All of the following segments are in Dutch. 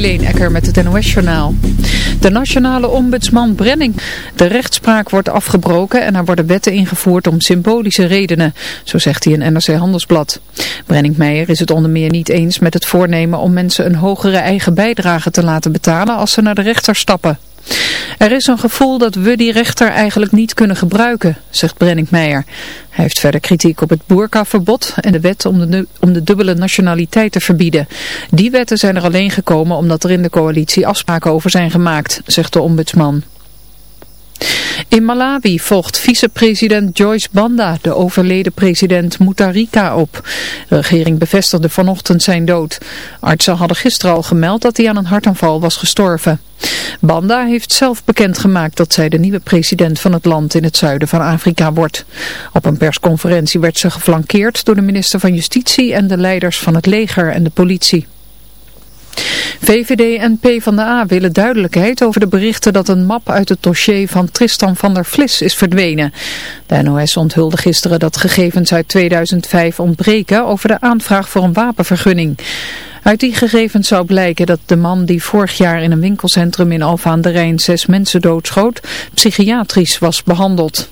Helene Ecker met het NOS-journaal. De nationale ombudsman Brenning. De rechtspraak wordt afgebroken en er worden wetten ingevoerd om symbolische redenen, zo zegt hij in NRC Handelsblad. Brenning Meijer is het onder meer niet eens met het voornemen om mensen een hogere eigen bijdrage te laten betalen als ze naar de rechter stappen. Er is een gevoel dat we die rechter eigenlijk niet kunnen gebruiken, zegt Brenning Meijer. Hij heeft verder kritiek op het boerkaverbod en de wet om de, om de dubbele nationaliteit te verbieden. Die wetten zijn er alleen gekomen omdat er in de coalitie afspraken over zijn gemaakt, zegt de ombudsman. In Malawi volgt vicepresident Joyce Banda de overleden president Mutharika op. De regering bevestigde vanochtend zijn dood. Artsen hadden gisteren al gemeld dat hij aan een hartaanval was gestorven. Banda heeft zelf bekendgemaakt dat zij de nieuwe president van het land in het zuiden van Afrika wordt. Op een persconferentie werd ze geflankeerd door de minister van Justitie en de leiders van het leger en de politie. VVD en PvdA willen duidelijkheid over de berichten dat een map uit het dossier van Tristan van der Vlis is verdwenen. De NOS onthulde gisteren dat gegevens uit 2005 ontbreken over de aanvraag voor een wapenvergunning. Uit die gegevens zou blijken dat de man die vorig jaar in een winkelcentrum in Alfa aan de Rijn zes mensen doodschoot, psychiatrisch was behandeld.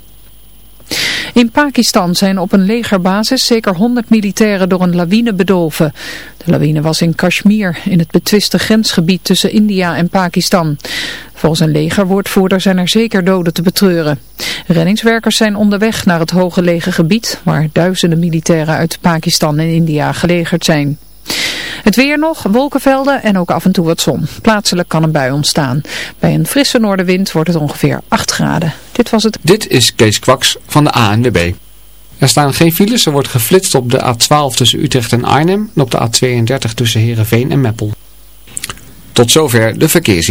In Pakistan zijn op een legerbasis zeker 100 militairen door een lawine bedolven. De lawine was in Kashmir, in het betwiste grensgebied tussen India en Pakistan. Volgens een legerwoordvoerder zijn er zeker doden te betreuren. Reddingswerkers zijn onderweg naar het hoge gebied, waar duizenden militairen uit Pakistan en India gelegerd zijn. Het weer nog, wolkenvelden en ook af en toe wat zon. Plaatselijk kan een bui ontstaan. Bij een frisse noordenwind wordt het ongeveer 8 graden. Dit was het. Dit is Kees Kwaks van de ANWB. Er staan geen files, er wordt geflitst op de A12 tussen Utrecht en Arnhem en op de A32 tussen Heerenveen en Meppel. Tot zover de verkeers.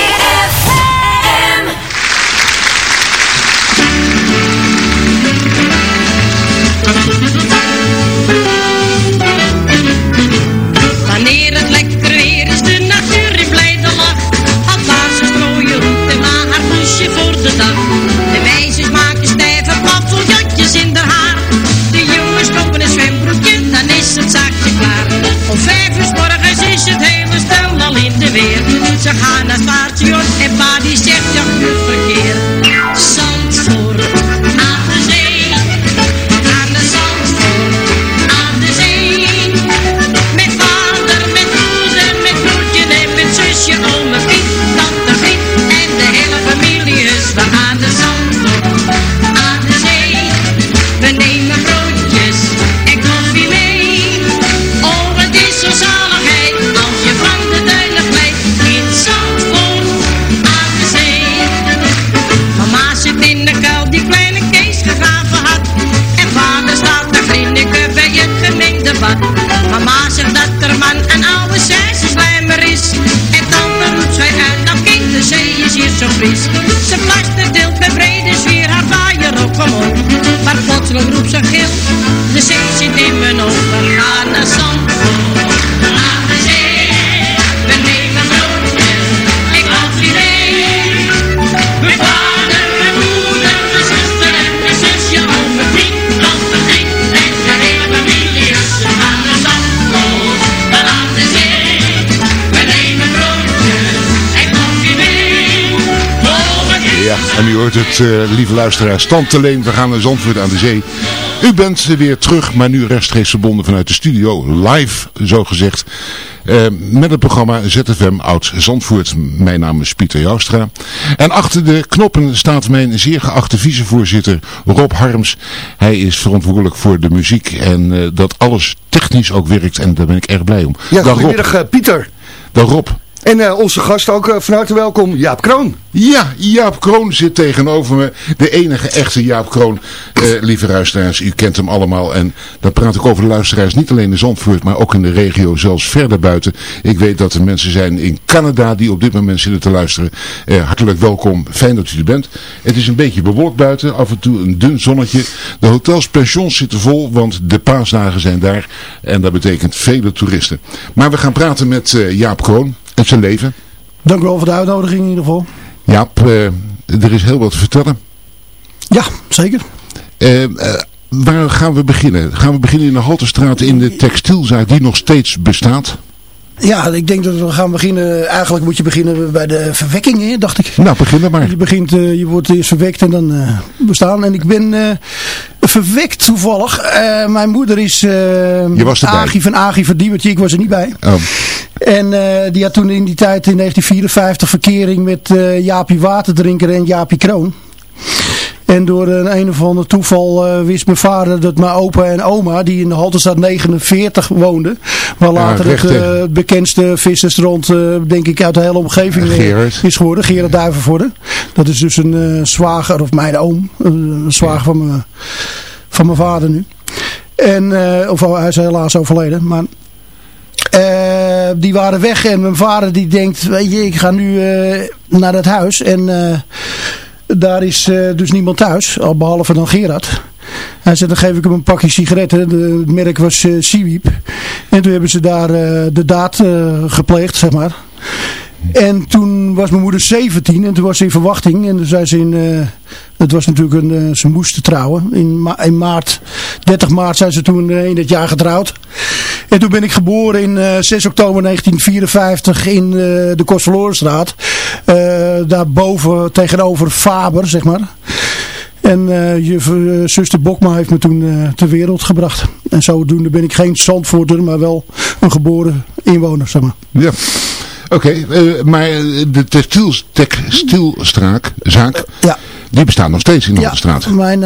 Paardje en uh, lieve luisteraars, stand alleen. We gaan naar Zandvoort aan de zee. U bent weer terug, maar nu rechtstreeks verbonden vanuit de studio. Live, zo gezegd. Uh, met het programma ZFM Oud Zandvoort. Mijn naam is Pieter Joustra. En achter de knoppen staat mijn zeer geachte vicevoorzitter Rob Harms. Hij is verantwoordelijk voor de muziek en uh, dat alles technisch ook werkt. En daar ben ik erg blij om. Ja, goedemiddag Pieter. Dag Rob. En uh, onze gast ook uh, van harte welkom, Jaap Kroon. Ja, Jaap Kroon zit tegenover me. De enige echte Jaap Kroon. Uh, lieve luisteraars, u kent hem allemaal. En dan praat ik over de luisteraars niet alleen in Zandvoort, maar ook in de regio, zelfs verder buiten. Ik weet dat er mensen zijn in Canada die op dit moment zitten te luisteren. hartelijk welkom, fijn dat u er bent. Het is een beetje bewolkt buiten, af en toe een dun zonnetje. De hotels, pensions zitten vol, want de paasdagen zijn daar. En dat betekent vele toeristen. Maar we gaan praten met Jaap Kroon en zijn leven. Dank u wel voor de uitnodiging in ieder geval. Jaap, uh, er is heel wat te vertellen. Ja, zeker. Uh, uh, waar gaan we beginnen? Gaan we beginnen in de Halterstraat in de textielzaak die nog steeds bestaat? Ja, ik denk dat we gaan beginnen. Eigenlijk moet je beginnen bij de verwekking, dacht ik. Nou, begin maar. Je, begint, uh, je wordt eerst verwekt en dan uh, bestaan. En ik ben uh, verwekt toevallig. mijn moeder is je was Agi van Agi van. Ik was er niet bij. Oh. En die had toen in die tijd in 1954 verkering met Jaapie Waterdrinker en Jaapie Kroon. En door een een of ander toeval uh, wist mijn vader dat mijn opa en oma, die in de Halterstad 49 woonden, waar later ja, het, uh, het, bekendste vissersrond, uh, denk ik, uit de hele omgeving is geworden. Gerard Duivenvoorde. Dat is dus een zwager, of mijn oom, een zwager van, mijn, van mijn vader nu. En, of hij is helaas overleden, maar... die waren weg en mijn vader die denkt, weet je, ik ga nu naar dat huis en daar is dus niemand thuis, al behalve dan Gerard. Hij zei, dan geef ik hem een pakje sigaretten. Het merk was uh, Seaweep. En toen hebben ze daar de daad gepleegd, zeg maar. En toen was mijn moeder 17 en toen was ze in verwachting. En toen zei ze in, het was natuurlijk een, ze moesten trouwen. In, ma in, maart, 30 maart zijn ze toen in dat jaar getrouwd. En toen ben ik geboren in 6 oktober 1954 in de Kostverlorenstraat. daarboven tegenover Faber, zeg maar. En je zuster Bokma heeft me toen ter wereld gebracht. En zodoende ben ik geen Zandvoorter, maar wel een geboren inwoner, zeg maar. Ja. Oké, okay, uh, maar de textiel, textielstraak, zaak, ja. die bestaat nog steeds in de ja, straat. mijn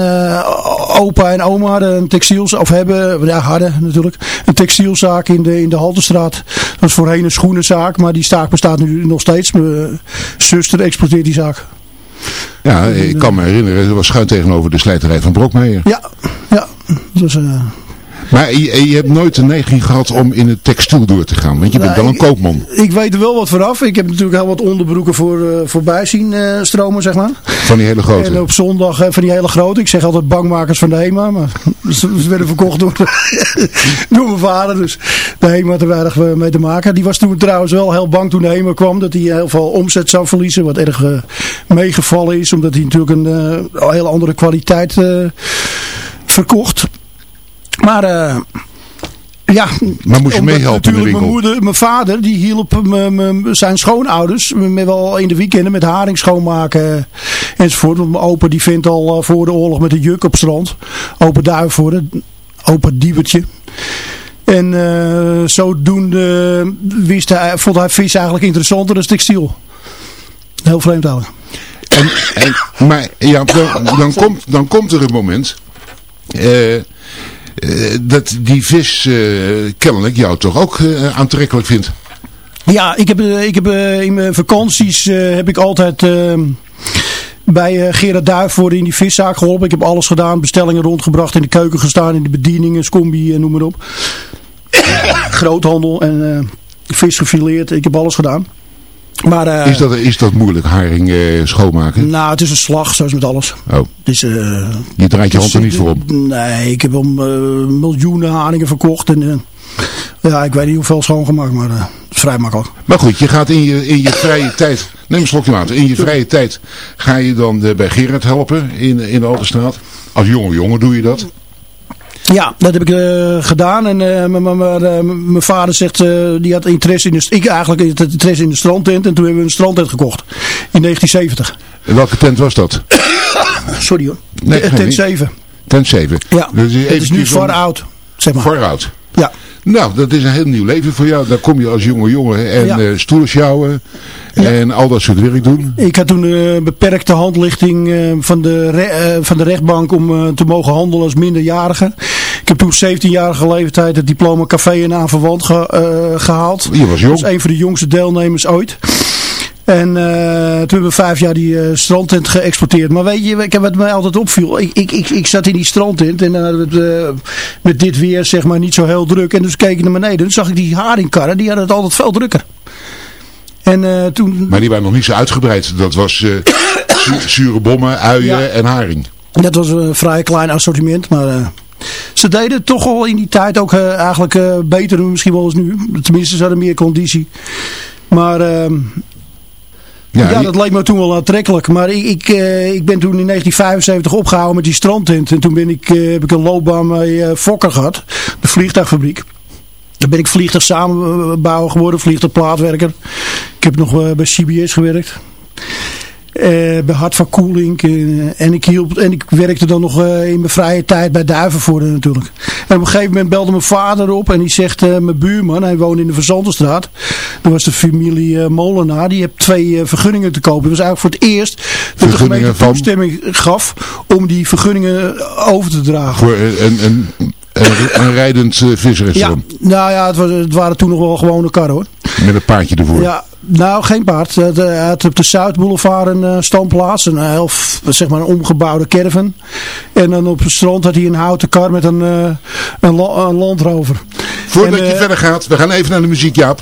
opa en oma hadden een textiels, of hebben, ja hadden natuurlijk, een textielzaak in de, in de Haltestraat. Dat was voorheen een schoenenzaak, maar die zaak bestaat nu nog steeds. Mijn zuster exploiteert die zaak. Ja, ik kan me herinneren, dat was schuin tegenover de slijterij van Brokmeijer. Ja, ja. Dat was, uh, maar je, je, hebt nooit de neiging gehad om in het textiel door te gaan. Want je bent wel een koopman. Ik weet er wel wat vanaf. Ik heb natuurlijk heel wat onderbroeken voor, uh, voorbij zien uh, stromen, zeg maar. Van die hele grote? En op zondag uh, van die hele grote. Ik zeg altijd bankmakers van de HEMA. Maar ze werden verkocht door, door mijn vader. Dus de HEMA had er weinig mee te maken. Die was toen trouwens wel heel bang toen de HEMA kwam. Dat hij heel veel omzet zou verliezen. Wat erg meegevallen is. Omdat hij natuurlijk een hele andere kwaliteit verkocht. Maar uh, ja, maar moest je meehelpen in de winkel? Mijn, moeder, mijn vader die hielp zijn schoonouders met wel in de weekenden met haring schoonmaken enzovoort. Want mijn opa die vindt al eh, voor de oorlog met een juk op strand. Opa Duivenvoorde, opa Diebertje. En uh, zodoende wist hij, vond hij vis eigenlijk interessanter dan textiel. Heel vreemd eigenlijk. En, en, maar ja, dan, dan, komt, dan komt er een moment... Uh, dat die vis uh, kennelijk jou toch ook uh, aantrekkelijk vindt. Ja, ik heb, ik heb in mijn vakanties heb ik altijd bij Gerard Duivenvoort in die viszaak geholpen. Ik heb alles gedaan, bestellingen rondgebracht, in de keuken gestaan, in de bedieningen, scombi en noem maar op. Groothandel en vis gefileerd, ik heb alles gedaan. Maar, uh, is, dat, is dat moeilijk, haring uh, schoonmaken? Nou, het is een slag, zoals met alles. Oh. Dus, uh, je draait je hand er niet voor op? Nee, ik heb wel miljoenen haringen verkocht. En, ja, ik weet niet hoeveel schoongemaakt, maar het is vrij makkelijk. Maar goed, je gaat in je, in je vrije tijd, neem een slokje water, in je vrije tijd ga je dan bij Gerard helpen in, in de Altenstraat. Als jonge jongen doe je dat? Ja, dat heb ik uh, gedaan. En uh, mijn vader zegt, uh, die had interesse in de, ik eigenlijk interesse in de strandtent. En toen hebben we een strandtent gekocht. In 1970. En welke tent was dat? Sorry hoor. Nee, Tent geen niet. 7. Tent 7. Ja, Dus het is nu far out, zeg maar. Ja. Nou, dat is een heel nieuw leven voor jou. Dan kom je als jonge jongen en Ja. eh stoelen sjouwen en al dat soort werk doen. Ik had toen een beperkte handlichting eh, van, de eh, van de rechtbank om eh, te mogen handelen als minderjarige. Ik heb toen 17-jarige leeftijd het diploma café en ge- eh, gehaald. Je was jong. Dat was een van de jongste deelnemers ooit. En eh, toen hebben we vijf jaar die eh, strandtent geëxporteerd. Maar weet je, ik heb wat mij altijd opviel. Ik, ik, ik, ik zat in die strandtent en dan hadden we het eh, met dit weer zeg maar niet zo heel druk. En dus keek ik naar beneden. Toen zag ik die haringkarren, die hadden het altijd veel drukker. En toen, Maar die waren nog niet zo uitgebreid. Dat was zu- zure bommen, uien Ja. en haring. Dat was een vrij klein assortiment, maar ze deden het toch al in die tijd ook eigenlijk beter dan misschien wel als nu. Tenminste, ze hadden meer conditie. Maar ehm, Ja, dat leek me toen wel aantrekkelijk. Maar ik, ik, eh, ik ben toen in 1975 opgehouden met die strandtent. En toen ben ik, eh, heb ik een loopbaan bij eh, Fokker gehad, de vliegtuigfabriek. Daar ben ik vliegtuigsamenbouwer geworden, vliegtuigplaatwerker. Ik heb nog bij CBS gewerkt. Eh, bij Hart van Koeling. eh, en, ik hielp, en ik werkte dan nog eh, in mijn vrije tijd bij Duivenvoorde natuurlijk. En op een gegeven moment belde mijn vader op. En die zegt, mijn buurman, hij woonde in de Verzandenstraat. Dat was de familie Molenaar. Die heeft twee vergunningen te kopen. Dat was eigenlijk voor het eerst dat de gemeente van? toestemming gaf om die vergunningen over te dragen. voor een, een, een, rijdend eh, Ja, visrestaurant. nou ja, het, was, het waren toen nog wel gewone karren hoor. Met een paardje ervoor. Ja, nou geen paard. Het, eh, Hij had op de Zuidboulevard een eh, standplaats. Een heel, f- zeg maar een omgebouwde caravan. En dan op het strand had hij een houten kar met een, eh, een, la- een landrover. Voordat En, je eh, verder gaat, we gaan even naar de muziek, Jaap.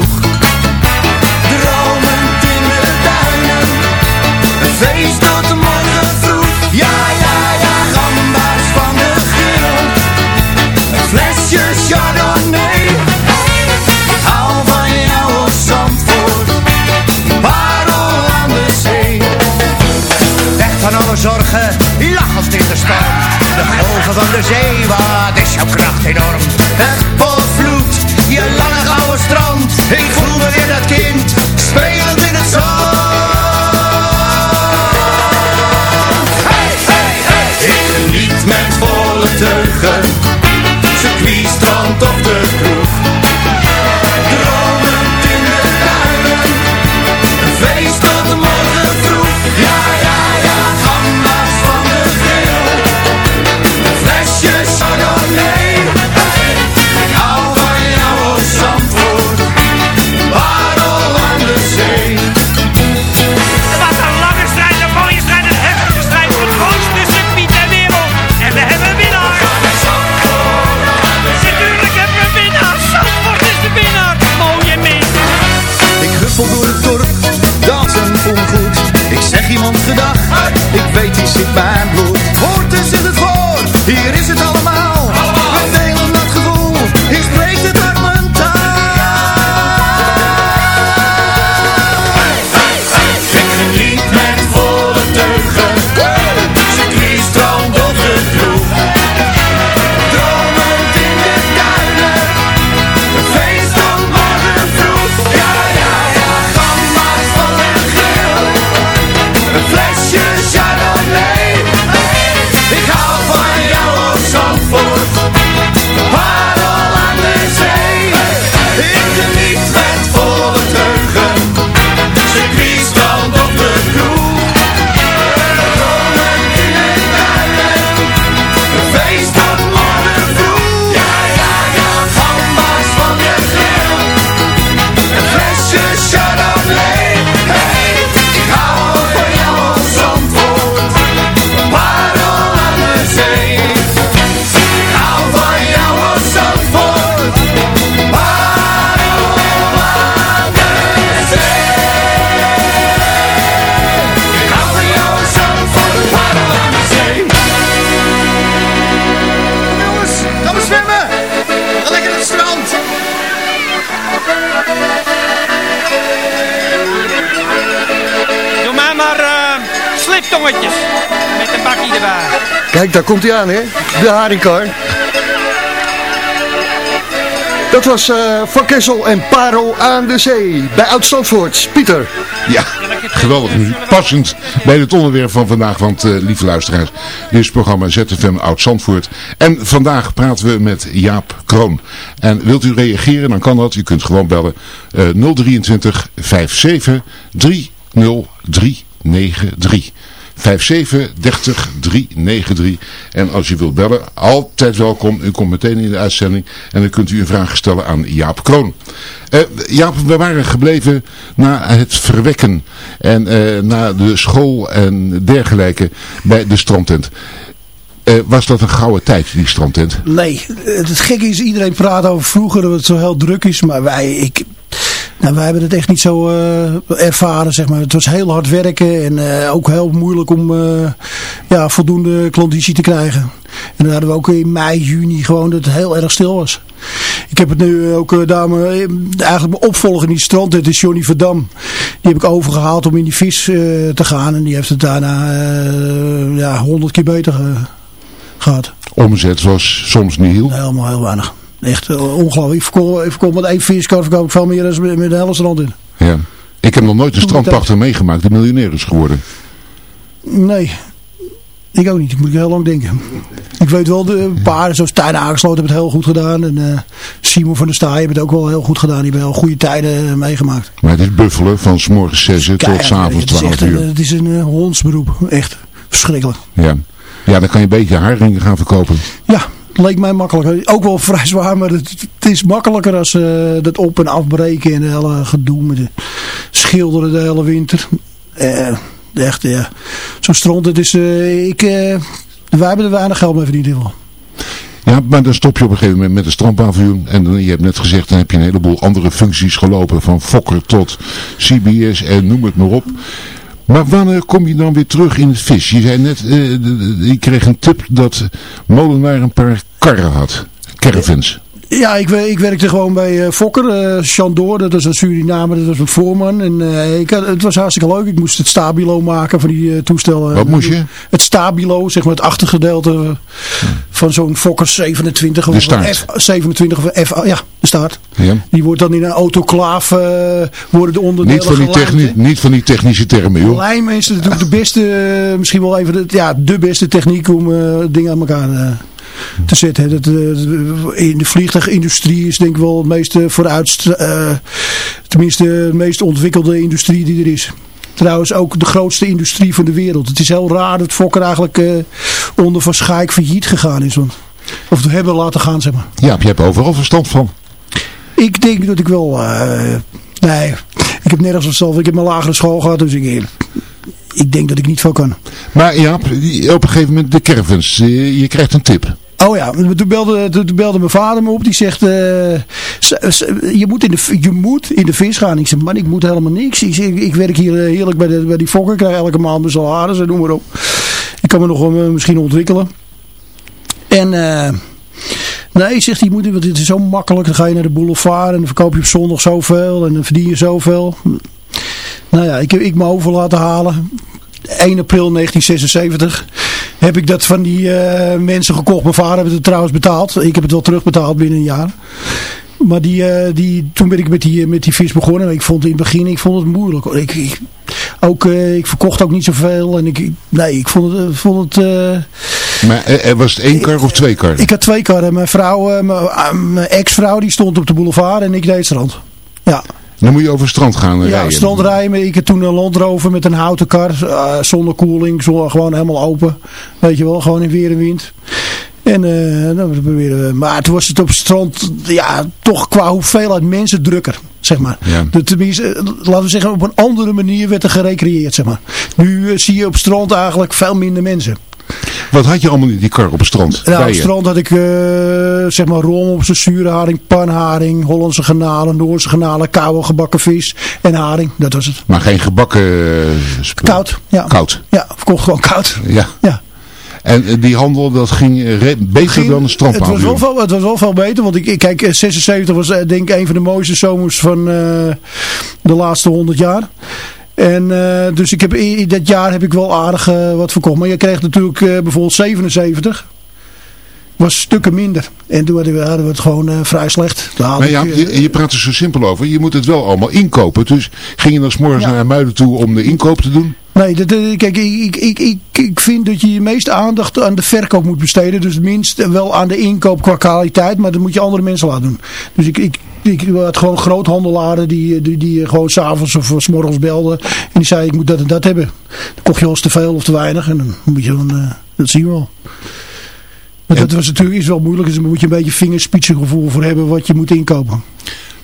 Zee, Kijk, daar komt hij aan, hè? De haringkar. Dat was eh, Van Kessel en Parel aan de zee. Bij Oud-Zandvoort. Pieter. Ja, geweldig muziek. Passend bij het onderwerp van vandaag, want eh, lieve luisteraars, dit is het programma ZFM Oud-Zandvoort. En vandaag praten we met Jaap Kroon. En wilt u reageren, dan kan dat. U kunt gewoon bellen eh 023 57 30393. 57 30 393. En als u wilt bellen, altijd welkom. U komt meteen in de uitzending en dan kunt u een vraag stellen aan Jaap Kroon. Eh, Jaap, we waren gebleven na het verwekken en eh, na de school en dergelijke bij de strandtent. Eh, was dat een gouden tijd, die strandtent? Nee, het gekke is, iedereen praat over vroeger dat het zo heel druk is, maar wij, ik, nou, wij hebben het echt niet zo eh, ervaren, zeg maar. Het was heel hard werken en eh, ook heel moeilijk om eh, ja, voldoende klanditie te krijgen. En dan hadden we ook in mei, juni gewoon dat het heel erg stil was. Ik heb het nu ook, dame, eigenlijk mijn opvolger in die strand, dat is Johnny Verdam. Die heb ik overgehaald om in die vis te gaan en die heeft het daarna ja, 100 keer beter gehad. Omzet was soms niet heel. Helemaal heel weinig. Echt uh, ongelooflijk. Ik verkoop, met één viskar verkoop ik veel meer dan met, de hele strand in. Ja. Ik heb nog nooit een strandpachter meegemaakt die miljonair is geworden. Nee. Ik ook niet. Ik moet heel lang denken. Ik weet wel, de paarden zoals Tijden aangesloten hebben het heel goed gedaan. En uh, Simon van der Staaij hebben het ook wel heel goed gedaan. Die hebben wel goede tijden meegemaakt. Maar het is buffelen van s morgens 6 uur tot s avonds 12 uur. Een, het is een uh, hondsberoep. Echt verschrikkelijk. Ja. ja, dan kan je een beetje haringen gaan verkopen. Ja, leek mij makkelijker. Ook wel vrij zwaar, maar het, het is makkelijker als uh, dat op- en afbreken en de hele gedoe met de schilderen de hele winter. Uh, echt, ja. Zo'n strand, het is, uh, ik, wij hebben er weinig geld mee verdiend in ieder geval. Ja, maar dan stop je op een gegeven moment met een strandpaviljoen. En dan, je hebt net gezegd, dan heb je een heleboel andere functies gelopen. Van fokker tot CBS en noem het maar op. Maar wanneer kom je dan weer terug in het vis? Je zei net, uh, je kreeg een tip dat Molenaar een paar karren had. Caravans. Ja, ik, ik werkte gewoon bij uh, Fokker, uh, Chandor, dat is een Surinamer, dat was een voorman. En uh, ik het was hartstikke leuk. Ik moest het stabilo maken voor die toestellen. Wat moest je? Het stabilo, zeg maar het achtergedeelte van zo'n Fokker 27. De staart. F, 27 of F, ja, de staart. Ja. Die wordt dan in een autoclaaf, worden de onderdelen niet van, die techni niet van die technische termen, joh. Lijmen is natuurlijk de beste, misschien wel even de, ja, de beste techniek om dingen aan elkaar te zetten. Dat, uh, in de vliegtuigindustrie is denk ik wel het meest vooruit, uh, tenminste de meest ontwikkelde industrie die er is. Trouwens ook de grootste industrie van de wereld. Het is heel raar dat Fokker eigenlijk uh, onder Van Schaik failliet gegaan is. Want, of hebben laten gaan, zeg maar. Ja, je hebt overal verstand van. Ik denk dat ik wel... nee, ik heb nergens verstand Ik heb mijn lagere school gehad, dus ik ik denk dat ik niet veel kan. Maar ja, op een gegeven moment de caravans, je, je krijgt een tip. Oh ja, toen belde, toen belde mijn vader me op. Die zegt, uh, je, moet in de, je moet in de vis gaan. Ik zeg, man, ik moet helemaal niks. Ik, zeg, ik werk hier heerlijk bij, de, bij die fokker. Ik krijg elke maand mijn salaris en noem maar op. Ik kan me nog uh, misschien ontwikkelen. En... Uh, Nee, zegt hij, moet, want het is zo makkelijk. Dan ga je naar de boulevard en dan verkoop je op zondag zoveel en dan verdien je zoveel. Nou ja, ik heb ik me over laten halen. 1 april 1976 heb ik dat van die uh, mensen gekocht. Mijn vader heeft het trouwens betaald. Ik heb het wel terugbetaald binnen een jaar. Maar die, uh, die, toen ben ik met die, met die vis begonnen. Ik vond in het begin ik vond het moeilijk. Ik, ik, ook, uh, ik verkocht ook niet zoveel. En ik, nee, ik vond het... Vond het maar er was het één kar of twee karren? Ik had twee karren. Mijn vrouw, mijn, mijn ex-vrouw, die stond op de boulevard en ik deed strand. Ja. Dan moet je over het strand gaan ja, rijden. Ja, strand rijden. Ik heb toen een Land Rover met een houten kar. Uh, zonder koeling. Gewoon helemaal open. Weet je wel, gewoon in weer en wind. En uh, dan proberen we. Maar toen was het op het strand, ja, toch qua hoeveelheid mensen drukker, zeg maar. Ja. De, tenminste, laten we zeggen, op een andere manier werd er gerecreëerd, zeg maar. Nu uh, zie je op het strand eigenlijk veel minder mensen. Wat had je allemaal in die kar op het strand? Nou, op het strand had ik uh, zeg maar rom op zijn zure haring, panharing, Hollandse granalen, Noorse granalen, koude gebakken vis en haring. Dat was het. Maar geen gebakken... Uh, koud, ja. Koud? Ja, verkocht gewoon koud. Ja. ja. En die handel, dat ging beter ging, dan een strandpaviljoen? Het was wel veel, het was wel veel beter, want ik, ik kijk, 76 was denk ik een van de mooiste zomers van uh, de laatste 100 jaar. En eh, dus ik heb, in dat jaar heb ik wel aardig eh, wat verkocht. Maar je kreeg natuurlijk eh, bijvoorbeeld 77 was stukken minder. En toen hadden we, hadden we het gewoon vrij slecht. Ik, ja, je, je praat er zo simpel over. Je moet het wel allemaal inkopen. Dus ging je dan 's morgens Ja. naar Muiden toe om de inkoop te doen? Nee, dat, kijk, ik, ik, ik, ik vind dat je je meeste aandacht aan de verkoop moet besteden. Dus minst wel aan de inkoop qua kwaliteit, maar dat moet je andere mensen laten doen. Dus ik, ik, ik had gewoon groothandelaren die, die, die gewoon s'avonds of 's morgens belden. En die zeiden ik moet dat en dat hebben. Dan kocht je eens te veel of te weinig en dan moet je dan, eh, dat zien we wel. Maar dat was natuurlijk is wel moeilijk, dus daar moet je een beetje vingerspitsengevoel voor hebben wat je moet inkopen.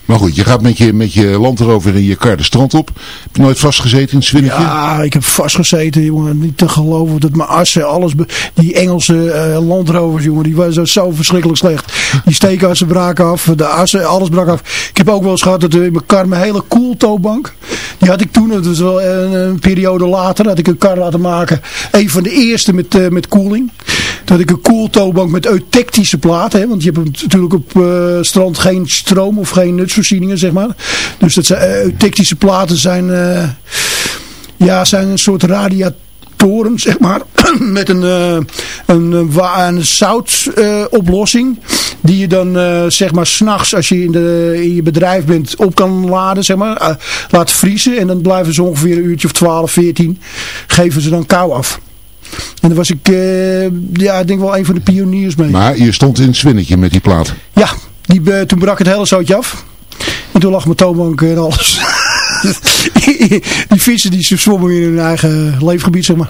Maar goed, je gaat met je, met je land erover in je kar de strand op. Heb je nooit vastgezeten in het zwinnetje? Ja, ik heb vastgezeten, jongen. Niet te geloven dat mijn assen, alles... Die Engelse eh, landrovers, jongen, die waren zo, verschrikkelijk slecht. Die steekassen braken af, de assen, alles brak af. Ik heb ook wel eens gehad dat er in mijn kar mijn hele koeltobank... Die had ik toen, dat was wel een, een periode later, had ik een kar laten maken. Een van de eerste met, eh, met koeling. Had ik een koeltobank met eutectische platen. Hè, want je hebt natuurlijk op eh, strand geen stroom of geen nutsvoorzieningen, zeg maar. Dus dat zijn, eutectische platen zijn... eh, ja, zijn een soort radiatoren, zeg maar, met een, eh, een, een zoutoplossing. die je dan, zeg maar, s'nachts als je in, de, in je bedrijf bent op kan laden, zeg maar. laat vriezen en dan blijven ze ongeveer een uurtje of 12, 14. Geven ze dan kou af. En daar was ik, ja, ik denk wel een van de pioniers mee. Maar je stond in het zwinnetje met die plaat. Ja, die, toen brak het hele zootje af. En toen lag mijn toonbank en alles. die vissen die zwommen in hun eigen leefgebied, zeg maar.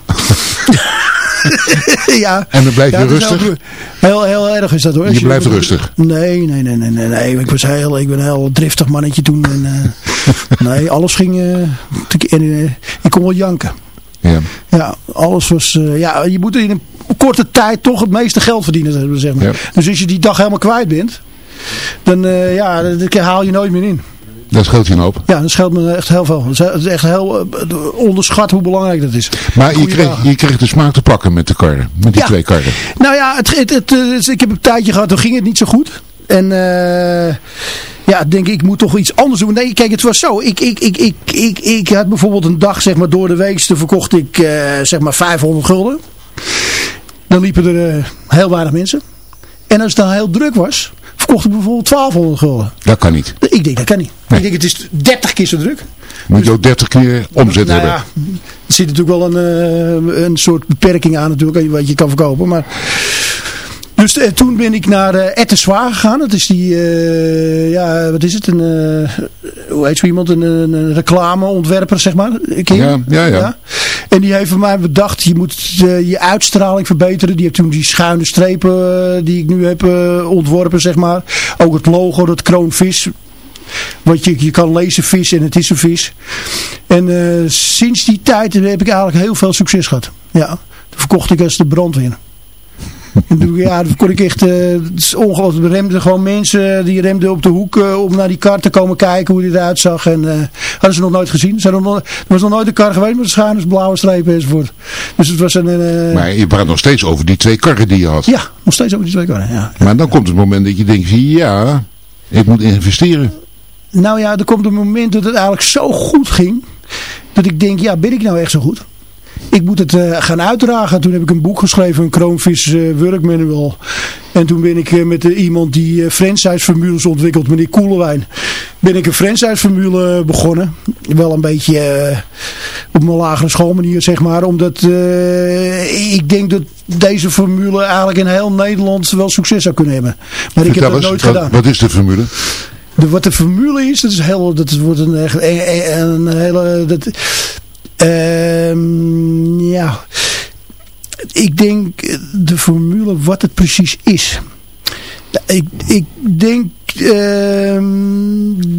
ja. En dan blijf je Ja, rustig? ook Heel, heel erg is dat hoor. Je blijft rustig? Nee, nee, nee, nee, nee, nee. Ik was heel, ik ben een heel driftig mannetje toen. En, eh, nee, alles ging, eh, en, eh, ik kon wel janken. Ja. Ja, alles was, ja, je moet in een korte tijd toch het meeste geld verdienen, zeg maar. Ja. Dus als je die dag helemaal kwijt bent, dan, eh, ja, dat haal je nooit meer in. Dat scheelt je een hoop. Ja, dat scheelt me echt heel veel. Het is echt heel eh, onderschat hoe belangrijk dat is. Maar je kreeg, je kreeg de smaak te pakken met de karren. Met die Ja. twee karren. Nou ja, het, het, het, eh, ik heb een tijdje gehad, toen ging het niet zo goed. En eh, ja, ik denk ik moet toch iets anders doen. Nee, kijk, het was zo. Ik, ik, ik, ik, ik, ik had bijvoorbeeld een dag, zeg maar, door de week verkocht ik, eh, zeg maar, 500 gulden. Dan liepen er eh, heel weinig mensen. En als het dan heel druk was, verkocht bijvoorbeeld 1200 gulden. Dat kan niet. Ik denk, dat kan niet. Ik denk, het is 30 keer zo druk. Moet je ook 30 keer omzet Nou hebben. ja, er zit natuurlijk wel een, eh, een soort beperking aan natuurlijk, wat je kan verkopen. Maar... Dus eh, toen ben ik naar Zwaar gegaan. Dat is die, eh, ja, wat is het? Een, hoe heet zo iemand? Een, een, reclameontwerper, zeg maar. Je? Ja, ja, ja. En die heeft voor mij bedacht, je moet je uitstraling verbeteren. Die heeft toen die schuine strepen die ik nu heb ontworpen, zeg maar. Ook het logo, dat kroonvis. Want je, je kan lezen vis en het is een vis. En sinds die tijd heb ik eigenlijk heel veel succes gehad. Ja, toen verkocht ik als de brandweer. Ja, toen kon ik echt, eh, het is ongelooflijk, er remden gewoon mensen, die remden op de hoek eh, om naar die kar te komen kijken hoe die eruit zag. En eh, hadden ze nog nooit gezien. Ze hadden nog, er was nog nooit een kar geweest met schuine blauwe strepen enzovoort. Dus het was een... eh, Maar je praat nog steeds over die twee karren die je had. ja, nog steeds over die twee karren, ja. Maar dan komt het moment dat je denkt, ja, ik moet investeren. Nou ja, er komt een moment dat het eigenlijk zo goed ging. Dat ik denk, ja, ben ik nou echt zo goed? Ik moet het eh, gaan uitdragen. Toen heb ik een boek geschreven, een Kroonvis eh Workmanual. En toen ben ik eh, met iemand die franchise-formules ontwikkelt, meneer Koelewijn. Ben ik een franchise-formule begonnen. Wel een beetje op mijn lagere schoolmanier, zeg maar. Omdat ik denk dat deze formule eigenlijk in heel Nederland wel succes zou kunnen hebben. Maar ik heb dat nooit wat, gedaan. wat is de formule? De, wat de formule is, dat is heel, dat wordt een, een, een hele, dat, ehm, ja, ik denk de formule wat het precies is. Ik, ik denk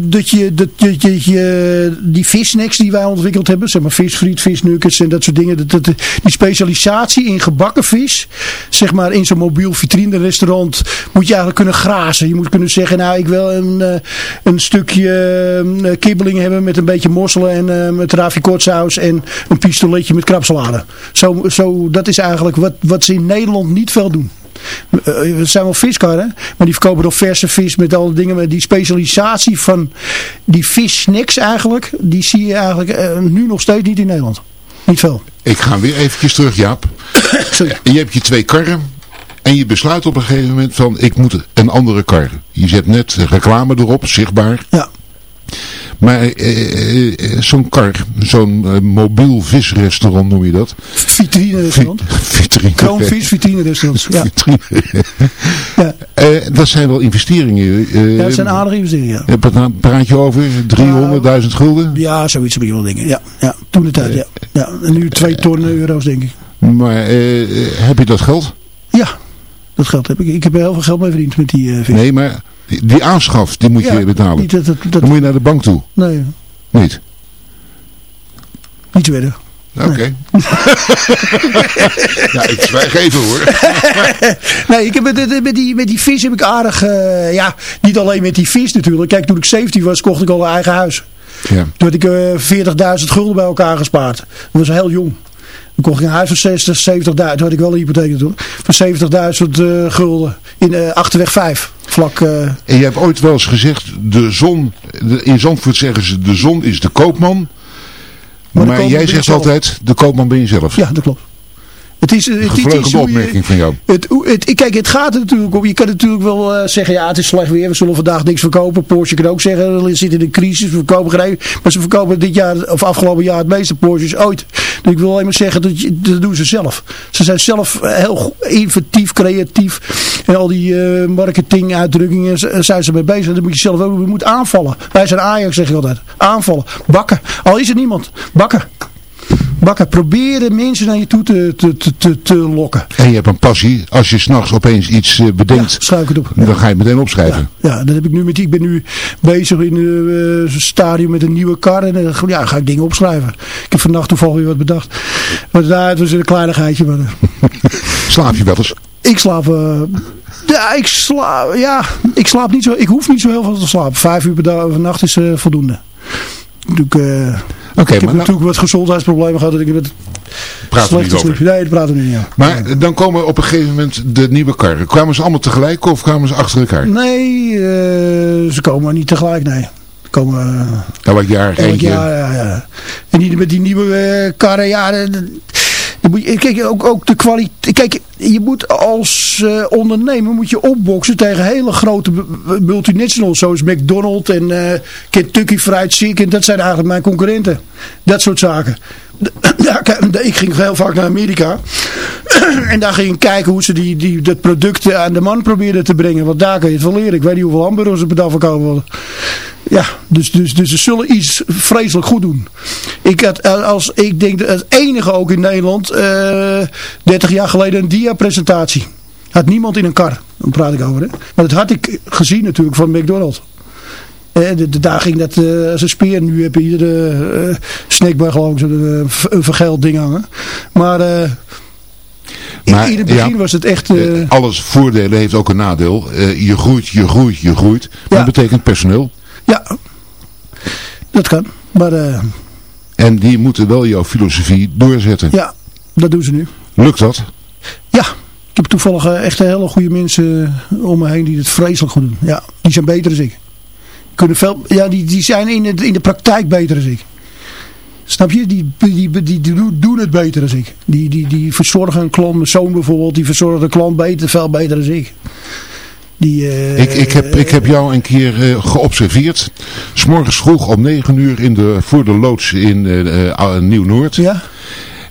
dat, je, dat je, die vissnacks die wij ontwikkeld hebben, zeg maar visfriet, visnuggets en dat soort dingen, dat, die specialisatie in gebakken vis, zeg maar in zo'n mobiel vitrine restaurant, moet je eigenlijk kunnen grazen. Je moet kunnen zeggen, nou ik wil een, eh, een stukje eh, kibbeling hebben met een beetje mosselen en eh, met ravicortsaus en een pistoletje met krabsalade. Zo, zo, dat is eigenlijk wat, wat ze in Nederland niet veel doen. Eh, Het zijn wel viskarren, maar die verkopen nog verse vis met alle dingen. Maar die specialisatie van die vissnacks eigenlijk, die zie je eigenlijk eh, nu nog steeds niet in Nederland. Niet veel. Ik ga weer eventjes terug, Jaap. Je hebt je twee karren. En je besluit op een gegeven moment van, ik moet een andere kar. Je zet net reclame erop, zichtbaar. Ja. Maar eh, eh, eh, zo'n kar, zo'n eh, mobiel visrestaurant noem je dat? Vitrine restaurant. Vitrine. Kroonvis, vitrine restaurants. Ja. Vitrine. Eh, dat zijn wel investeringen. eh, ja, dat zijn aardige investeringen. Ja. eh, praat- Praat je over 300.000 gulden? Ja, zoiets heb je wel dingen. Ja, ja. toen de tijd, ja. ja. En nu twee ton euro's, denk ik. Maar eh, eh, heb je dat geld? Ja, dat geld heb ik. Ik heb er heel veel geld mee verdiend met die eh vis. Nee, maar die, die aanschaf, die moet Ja, je betalen. niet dat- dat- dat- Dan moet je naar de bank toe. Nee, Niet? niet wedden. Oké. ja, ik zwijg even hoor. nee, ik heb met, met, die, met die vis heb ik aardig... eh, ja, niet alleen met die vis natuurlijk. Kijk, toen ik 17 was, kocht ik al een eigen huis. Ja. Toen had ik eh 40.000 gulden bij elkaar gespaard. Dat was heel jong. Dan kocht ik een huis van 60, 70.000. Toen had ik wel een hypotheek natuurlijk. Van 70.000 eh, gulden. In eh, Achterweg 5. Vlak... eh, En je hebt ooit wel eens gezegd, de zon, de, in Zandvoort zeggen ze, de zon is de koopman. Maar Maar, jij zegt altijd, de koopman ben je zelf. ja, dat klopt. Het is, eh, het, is opmerking van jou. Het, het, kijk, het gaat er natuurlijk om. Je kan natuurlijk wel eh, zeggen, ja, het is slecht weer. We zullen vandaag niks verkopen. Porsche kan ook zeggen, we zitten in een crisis. We verkopen geen. Maar ze verkopen dit jaar, of afgelopen jaar, het meeste Porsches ooit. Dus ik wil alleen maar zeggen, dat, dat doen ze zelf. Ze zijn zelf heel inventief, creatief. En al die eh, marketinguitdrukkingen zijn ze mee bezig. Dat moet je zelf ook. Je moet aanvallen. Wij zijn Ajax, zeg ik altijd. Aanvallen. Bakken. Al is er niemand. Bakken. Bakken. Proberen mensen naar je toe te, te, te, te, lokken. En je hebt een passie. Als je s'nachts opeens iets eh, bedenkt, ik het op. dan ga je het meteen opschrijven. Ja, dat heb ik nu met. Ik ben nu bezig in een stadium met een nieuwe kar. En dan ja, ga ik dingen opschrijven. Ik heb vannacht toevallig weer wat bedacht. Maar daar, het was een kleinigheidje. Maar, eh, Slaap je wel eens? ik slaap... eh, ja, ik slaap... Ja, ik slaap niet zo... Ik hoef niet zo heel veel te slapen. Vijf uur per dag, nacht is eh, voldoende. Doe ik, Oké, ik heb maar, nou, natuurlijk wat gezondheidsproblemen gehad. Dat ik praten we niet slechte over. Nee, daar praten we niet over. Maar dan komen op een gegeven moment de nieuwe karren. Kwamen ze allemaal tegelijk of kwamen ze achter elkaar? Nee, eh, ze komen niet tegelijk, nee. Komen... eh, Elk jaar Elk eentje. jaar, ja, ja. En die, met die nieuwe eh, karren, ja, kijk, ook, ook de kwaliteit. Kijk, je moet als eh, ondernemer moet je opboksen tegen hele grote multinationals, zoals McDonald's en eh, Kentucky Fried Chicken. Dat zijn eigenlijk mijn concurrenten. Dat soort zaken. Ja, ik ging heel vaak naar Amerika. En daar ging ik kijken hoe ze die, die, dat product aan de man probeerden te brengen. Want daar kan je het wel leren. Ik weet niet hoeveel hamburgers er per dag verkopen worden. Ja, dus, dus, dus ze zullen iets vreselijk goed doen. Ik, had, eh, als, ik denk het enige ook in Nederland, eh 30 jaar geleden, een dia-presentatie. Had niemand in een kar. Dan praat ik over. Hè. Maar dat had ik gezien natuurlijk van McDonald's. Eh, de, de- daar ging dat eh, als een speer. Nu heb je iedere eh snackbar geloof ik een vergeld ding hangen. Maar, in, Maar, in het begin ja, was het echt... alles voordelen heeft ook een nadeel. Je groeit, je groeit, je groeit. Maar Ja. dat betekent personeel. ja, dat kan. Maar En die moeten wel jouw filosofie doorzetten. ja, dat doen ze nu. Lukt dat? Ja, ik heb toevallig echt hele goede mensen om me heen die het vreselijk goed doen. Ja, die zijn beter dan ik. Kunnen veel, ja, die, die zijn in, het, in de praktijk beter dan ik. Snap je? Die, die, die, die doen- het beter dan ik. Die, die, die verzorgen een klant, mijn zoon bijvoorbeeld, die verzorgt een klant beter, veel beter dan ik. Die, eh, Ik, ik, heb, ik heb jou een keer eh, geobserveerd. S'morgens vroeg om 9 uur in de, voor de loods in eh, Nieuw-Noord. Ja?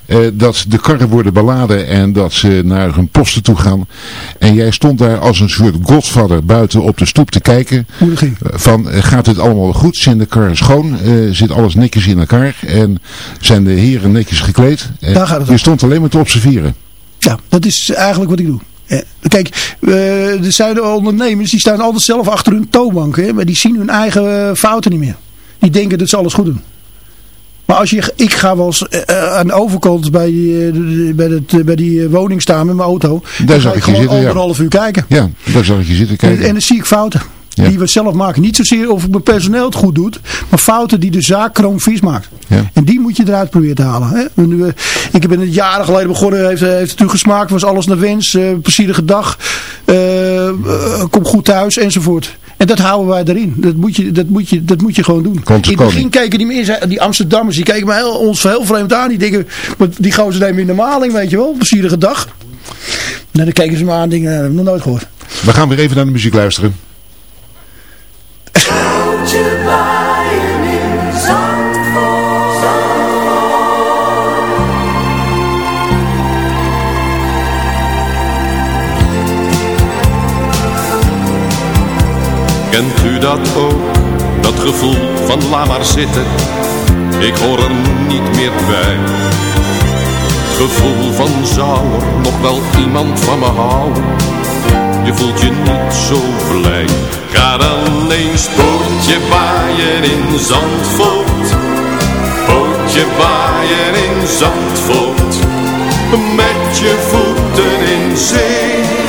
Eh, dat de karren worden beladen en dat ze naar hun posten toe gaan. En jij stond daar als een soort godvader buiten op de stoep te kijken. Eh, Van, eh, gaat dit allemaal goed? Zijn de karren schoon? Zit alles netjes in elkaar? En zijn de heren netjes gekleed? Daar gaat het je stond alleen maar te observeren. Ja, dat is eigenlijk wat ik doe. Kijk, er zijn ondernemers die staan altijd zelf achter hun toonbank. Hè, maar die zien hun eigen fouten niet meer. Die denken dat ze alles goed doen. Maar als je, ik ga wel eens eh, eh, aan de overkant bij die, eh, bij, het, bij die woning staan met mijn auto. Daar zag ik je zitten, ja. anderhalf uur kijken. Ja, daar zag ik je zitten En, kijken. en dan zie ik fouten. die we zelf maken. Niet zozeer of mijn personeel het goed doet, maar fouten die de zaak kroonvies maakt. Ja. En die moet je eruit proberen te halen. Hè? Nu, ik ben het jaren geleden begonnen, heeft, heeft het u gesmaakt, was alles naar wens, eh plezierige dag, eh, kom goed thuis enzovoort. En dat houden wij erin. Dat moet je, dat moet je, dat moet je gewoon doen. In het begin keken die mensen, die Amsterdammers, die keken me heel, ons heel vreemd aan. Die denken, die gozer nemen in de maling, weet je wel. Plezierige dag. En dan keken ze me aan en denken, nou, dat heb ik nog nooit gehoord. We gaan weer even naar de muziek luisteren. Kent u dat ook, dat gevoel van laat maar zitten, ik hoor er niet meer bij. Het gevoel van zou er nog wel iemand van me houden, je voelt je niet zo blij. Ga dan eens pootje baaien in Zandvoort, pootje baaien in Zandvoort, met je voeten in zee.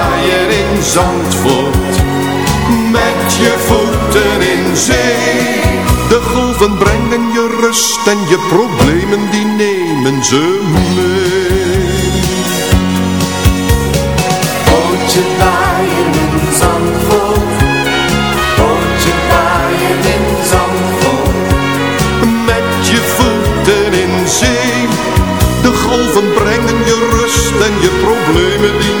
Zandvoort. Met je voeten in zee. De golven brengen je rust En je problemen die nemen ze mee. Pootje baaien in Zandvoort? Pootje baaien in Zandvoort? Met je voeten in zee. De golven brengen je rust En je problemen die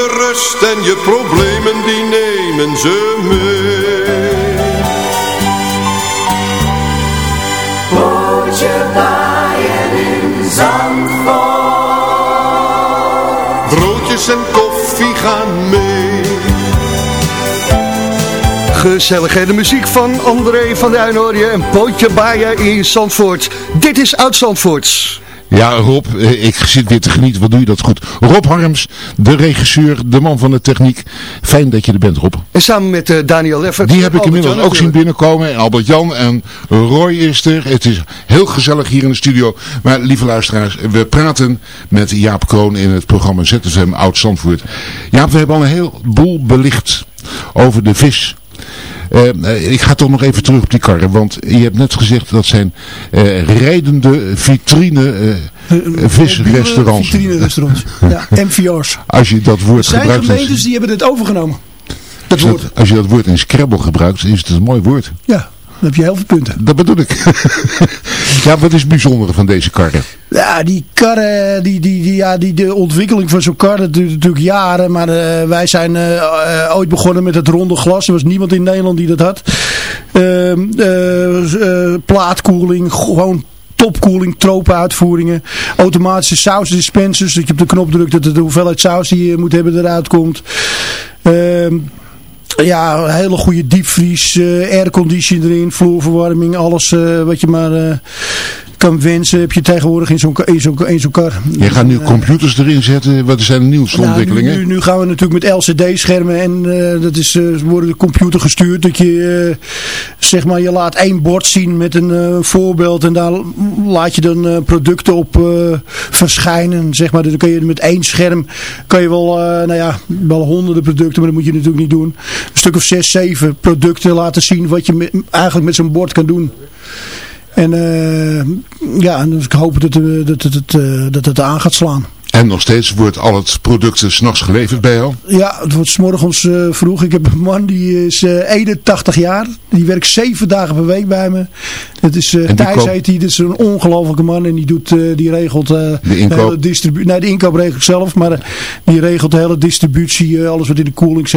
rust En je problemen die nemen ze mee Pootje baaien in Zandvoort Broodjes en koffie gaan mee Gezellig, hè? De muziek van André van Duin hoor je. Een pootje baaien in Zandvoort. Dit is Oud Zandvoorts. Ja, Rob, eh, ik zit weer te genieten. Wat doe je dat goed. Rob Harms, de regisseur, de man van de techniek. Fijn dat je er bent, Rob. En samen met eh, Daniel Leffert. Die heb ik inmiddels ook zien binnenkomen. En Albert Jan en Roy is er. Het is heel gezellig hier in de studio. Maar lieve luisteraars, we praten met Jaap Kroon in het programma ZFM Oud Zandvoort. Jaap, we hebben al een heleboel belicht over de vis. Eh, eh, ik ga toch nog even terug op die karren, want je hebt net gezegd dat zijn eh, rijdende vitrine visrestaurants. Vitrine restaurants. Ja, MVR's. Als je dat woord zijn gebruikt, als- gemeentes die hebben het overgenomen. Dat als, je woord. dat, als je dat woord in Scrabble gebruikt, is het een mooi woord. Ja, dan heb je heel veel punten. Dat bedoel ik. ja, wat is het bijzondere van deze karren? Ja, die karren, die, die, die, ja, die, de ontwikkeling van zo'n kar, dat duurt natuurlijk jaren. Maar eh, wij zijn eh, eh, ooit begonnen met het ronde glas. Er was niemand in Nederland die dat had. Ehm, eh, eh, plaatkoeling, gewoon topkoeling, tropenuitvoeringen. Automatische sausdispensers, dat je op de knop drukt dat de hoeveelheid saus die je moet hebben eruit komt. Ehm ja, hele goede diepvries, eh aircondition erin, vloerverwarming, alles eh, wat je maar eh, kan wensen heb je tegenwoordig in zo'n in zo'n zo'n kar. Je gaat nu Eh, computers erin zetten. Wat zijn de nieuwste nou, ontwikkelingen? nu, nu, nu gaan we natuurlijk met LCD-schermen en eh, dat is, eh, worden de computer gestuurd. Dat je, zeg maar, je laat één bord zien met een voorbeeld en daar laat je dan producten op verschijnen. Zeg maar. Dan kun je met één scherm, kan je wel, nou ja, wel honderden producten, maar dat moet je natuurlijk niet doen. Een stuk of zes, zeven producten laten zien wat je met- eigenlijk met zo'n bord kan doen. En eh, ja, dus ik hoop dat, eh, dat, dat, het, eh, dat het aan gaat slaan. En nog steeds wordt al het product s'nachts geleverd bij jou? Ja, het wordt 's morgens eh, vroeg. Ik heb een man die is eh 81 jaar. Die werkt zeven dagen per week bij me. Dat is die Thijs heet hij. Dat is een ongelofelijke man. En die, doet, die regelt De inkoop? hele distribu- Nee, de inkoop regel ik zelf. Maar die regelt de hele distributie. alles wat in de koeling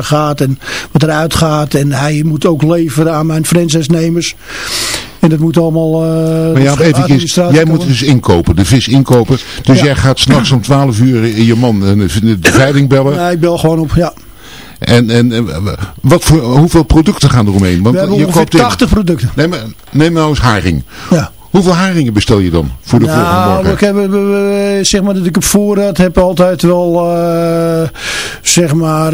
gaat. En wat eruit gaat. En hij moet ook leveren aan mijn franchise-nemers. En dat moet allemaal... eh Maar ja, even, jij moet dus inkopen, de vis inkopen. Dus Ja. jij gaat s'nachts om 12 uur je man eh, de, veiling bellen. Nee, ik bel gewoon op, ja. En, en eh, wat voor, hoeveel producten gaan er omheen? Want je koopt in- 80 producten. Neem, nou eens haring. Ja. Hoeveel haringen bestel je dan voor de volgende Nou, morgen? ik heb, zeg maar dat ik op voorraad heb altijd wel, zeg maar,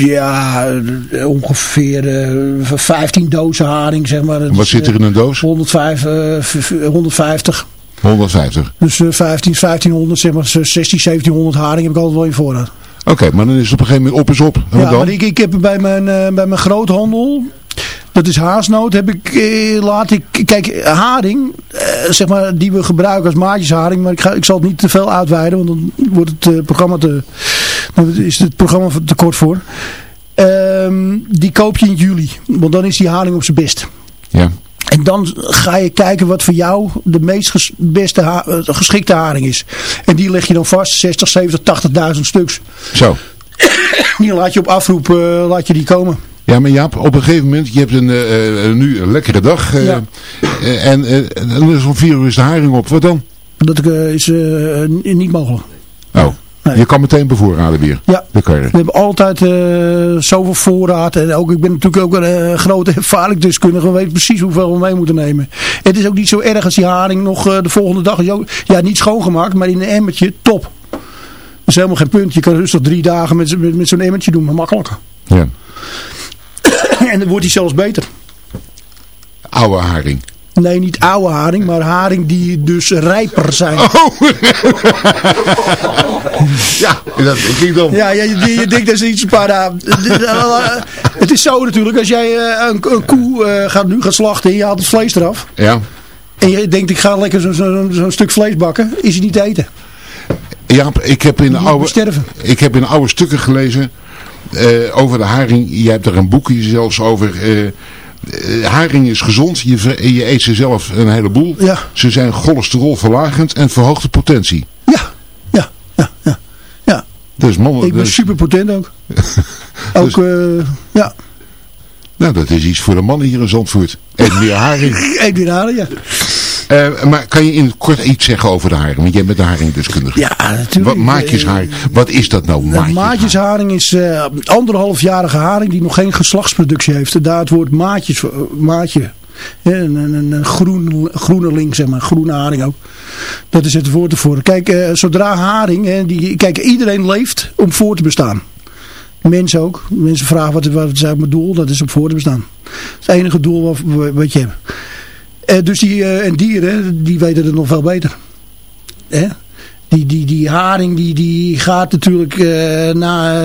ja, eh, ongeveer eh, 15 dozen haring, zeg maar. Dat Wat is, zit er in een doos? 105, eh, v- v- 150. 150. Dus eh, 15, 1500, zeg maar 16, 1700 haring heb ik altijd wel in voorraad. Oké, maar dan is het op een gegeven moment op is op. En Ja, dan? maar ik, ik heb bij mijn, eh, bij mijn groothandel, dat is haasnoot, heb ik, eh, laat ik, kijk, haring, eh, zeg maar, die we gebruiken als maatjesharing, maar ik, ga, ik zal het niet te veel uitweiden, want dan wordt het eh, programma te, dan is het programma te kort voor. Ehm, die koop je in juli, want dan is die haring op zijn best. Ja. En dan ga je kijken wat voor jou de meest ges- beste ha- eh, geschikte haring is. En die leg je dan vast, 60, 70, 80.000 stuks. Zo. Die laat je op afroep, eh, laat je die komen. Ja, maar Jaap, op een gegeven moment, je hebt een, eh, nu een lekkere dag. Ja. en dan is om vier uur is de haring op. Wat dan? Dat is niet mogelijk. Je kan meteen bevoorraden weer. Ja. De karren. We hebben altijd eh, zoveel voorraad. En ook, ik ben natuurlijk ook een eh, grote ervaringsdeskundige. We weten precies hoeveel we mee moeten nemen. Het is ook niet zo erg als die haring nog eh, de volgende dag... Ja, niet schoongemaakt, maar in een emmertje, top. Dat is helemaal geen punt. Je kan rustig drie dagen met, met zo'n emmertje doen, maar makkelijker. Ja. en dan wordt hij zelfs beter. Oude haring. Nee, niet oude haring, maar haring die dus rijper zijn. Oh. ja, dat ik dan. Ja, je, je, je denkt dat is iets een paar dagen. Het is zo natuurlijk, als jij eh, een, een koe eh, gaat nu gaat slachten en je haalt het vlees eraf. Ja. En je denkt ik ga lekker zo'n zo, zo'n stuk vlees bakken, is het niet te eten. Jaap, ik heb in oude, ik heb in oude stukken gelezen eh, over de haring. Je hebt er een boekje zelfs over. eh, eh, haring is gezond. Je, je eet ze zelf een heleboel. Ja. Ze zijn cholesterolverlagend en verhoogt de potentie. Ja, ja, ja, ja. ja. Dus man, Ik ben dus- super potent ook. ook, eh, ja. nou, dat is iets voor de mannen hier in Zandvoort. En meer haring. Eet weer halen, ja. Eh, maar kan je in het kort iets zeggen over de haring? Want jij bent de haringdeskundige. Ja, natuurlijk. Wat maatjesharing? Wat is dat nou, De maatjes? maatjesharing is eh anderhalfjarige haring die nog geen geslachtsproductie heeft. Daar het woord maatjes, eh, maatje. Een, een, een, groen, groene link, zeg maar. Groene haring ook. Dat is het woord ervoor. Kijk, eh, zodra haring, die, kijk, iedereen leeft om voor te bestaan. Mensen ook. Mensen vragen wat, wat is eigenlijk mijn doel? Dat is om voor te bestaan. Het enige doel wat, wat je hebt. Eh, dus die, eh, en dieren, die weten het nog veel beter. Hè? Die, die, die haring die, die gaat natuurlijk eh, na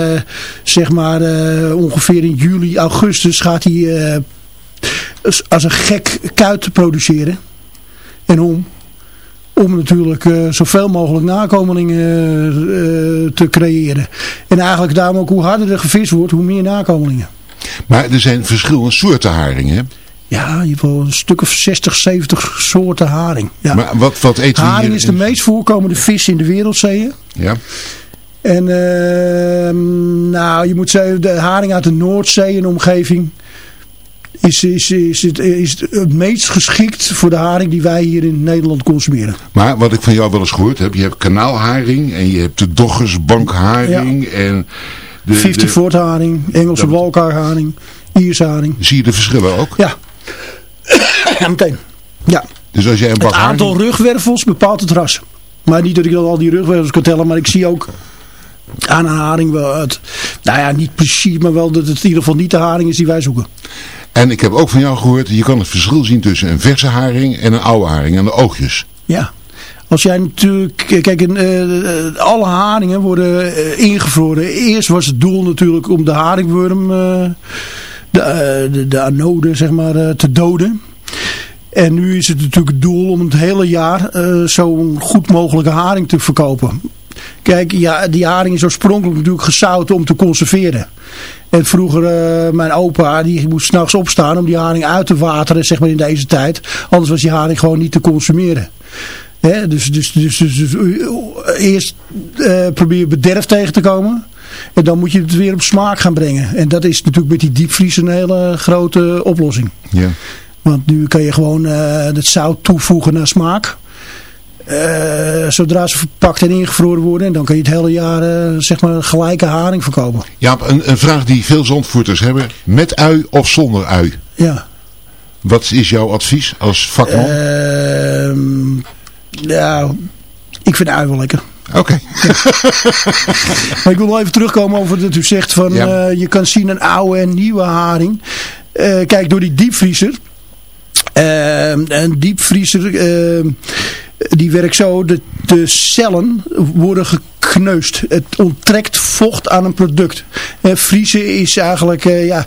zeg maar ongeveer in juli, augustus gaat hij als- als een gek kuit produceren. En om? Om natuurlijk zoveel mogelijk nakomelingen te creëren. En eigenlijk daarom ook hoe harder er gevist wordt, hoe meer nakomelingen. Maar er zijn verschillende soorten haringen. Ja, je wel een stuk of 60, 70 soorten haring. Ja. Maar wat, wat we haring hier is de in- meest voorkomende vis in de wereldzeeën. Ja. En ehm, nou, je moet zeggen, de haring uit de Noordzee en omgeving is, is, is, het, is het, meest geschikt voor de haring die wij hier in Nederland consumeren. Maar wat ik van jou wel eens gehoord heb, je hebt kanaalharing en je hebt de doggersbankharing en de, 50 de- haring, Engelse walkarharing, Iersharing. zie je de verschillen ook? Ja. ja, meteen. Ja. Dus als jij een bak Het aantal rugwervels bepaalt het ras. Maar niet dat ik dan al die rugwervels kan tellen, maar ik zie ook aan een haring wel het, nou ja, niet precies, maar wel dat het in ieder geval niet de haring is die wij zoeken. En ik heb ook van jou gehoord, je kan het verschil zien tussen een verse haring en een oude haring en de oogjes. Ja. Als jij natuurlijk, kijk, eh, eh, alle haringen worden eh, ingevroren. Eerst was het doel natuurlijk om de haringworm, de, eh, de, de anode zeg maar, eh, te doden. En nu is het natuurlijk het doel om het hele jaar eh, zo'n goed mogelijke haring te verkopen. Kijk, ja, die haring is oorspronkelijk natuurlijk gezouten om te conserveren. En vroeger, mijn opa, die moest s'nachts opstaan om die haring uit te wateren, zeg maar in deze tijd. Anders was die haring gewoon niet te consumeren. Hè, dus, dus, dus, dus, eerst eh, probeer bederf tegen te komen. En dan moet je het weer op smaak gaan brengen. En dat is natuurlijk met die diepvries een hele grote oplossing. Ja. Want nu kan je gewoon eh, het zout toevoegen naar smaak. Eh, zodra ze verpakt en ingevroren worden. En dan kan je het hele jaar eh, zeg maar gelijke haring verkopen. Ja, een, een vraag die veel zandvoerters hebben. Met ui of zonder ui? Ja. Wat is jouw advies als vakman? Ehm, ja, ik vind ui wel lekker. Oké. Maar ik wil nog even terugkomen over dat u zegt van Ja. eh, je kan zien een oude en nieuwe haring. Eh, kijk, door die diepvriezer. Ehm, een diepvriezer die werkt zo dat de cellen worden gekneusd. Het onttrekt vocht aan een product. Eh, vriezen is eigenlijk, ja,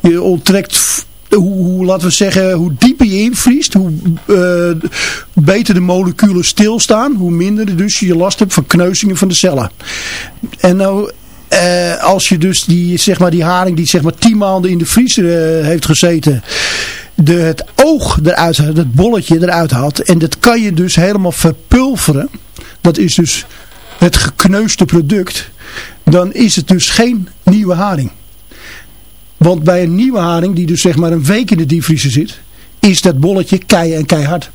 je onttrekt hoe, laten we zeggen, hoe dieper je invriest, hoe eh, beter de moleculen stilstaan, hoe minder dus je last hebt van kneuzingen van de cellen. En nou, eh, als je dus die, zeg maar, die haring die zeg maar 10 maanden in de vriezer eh, heeft gezeten, de, het oog eruit, het bolletje eruit haalt, en dat kan je dus helemaal verpulveren, dat is dus het gekneusde product, dan is het dus geen nieuwe haring. Want bij een nieuwe haring, die dus zeg maar een week in de diepvriezer zit, is dat bolletje kei en keihard.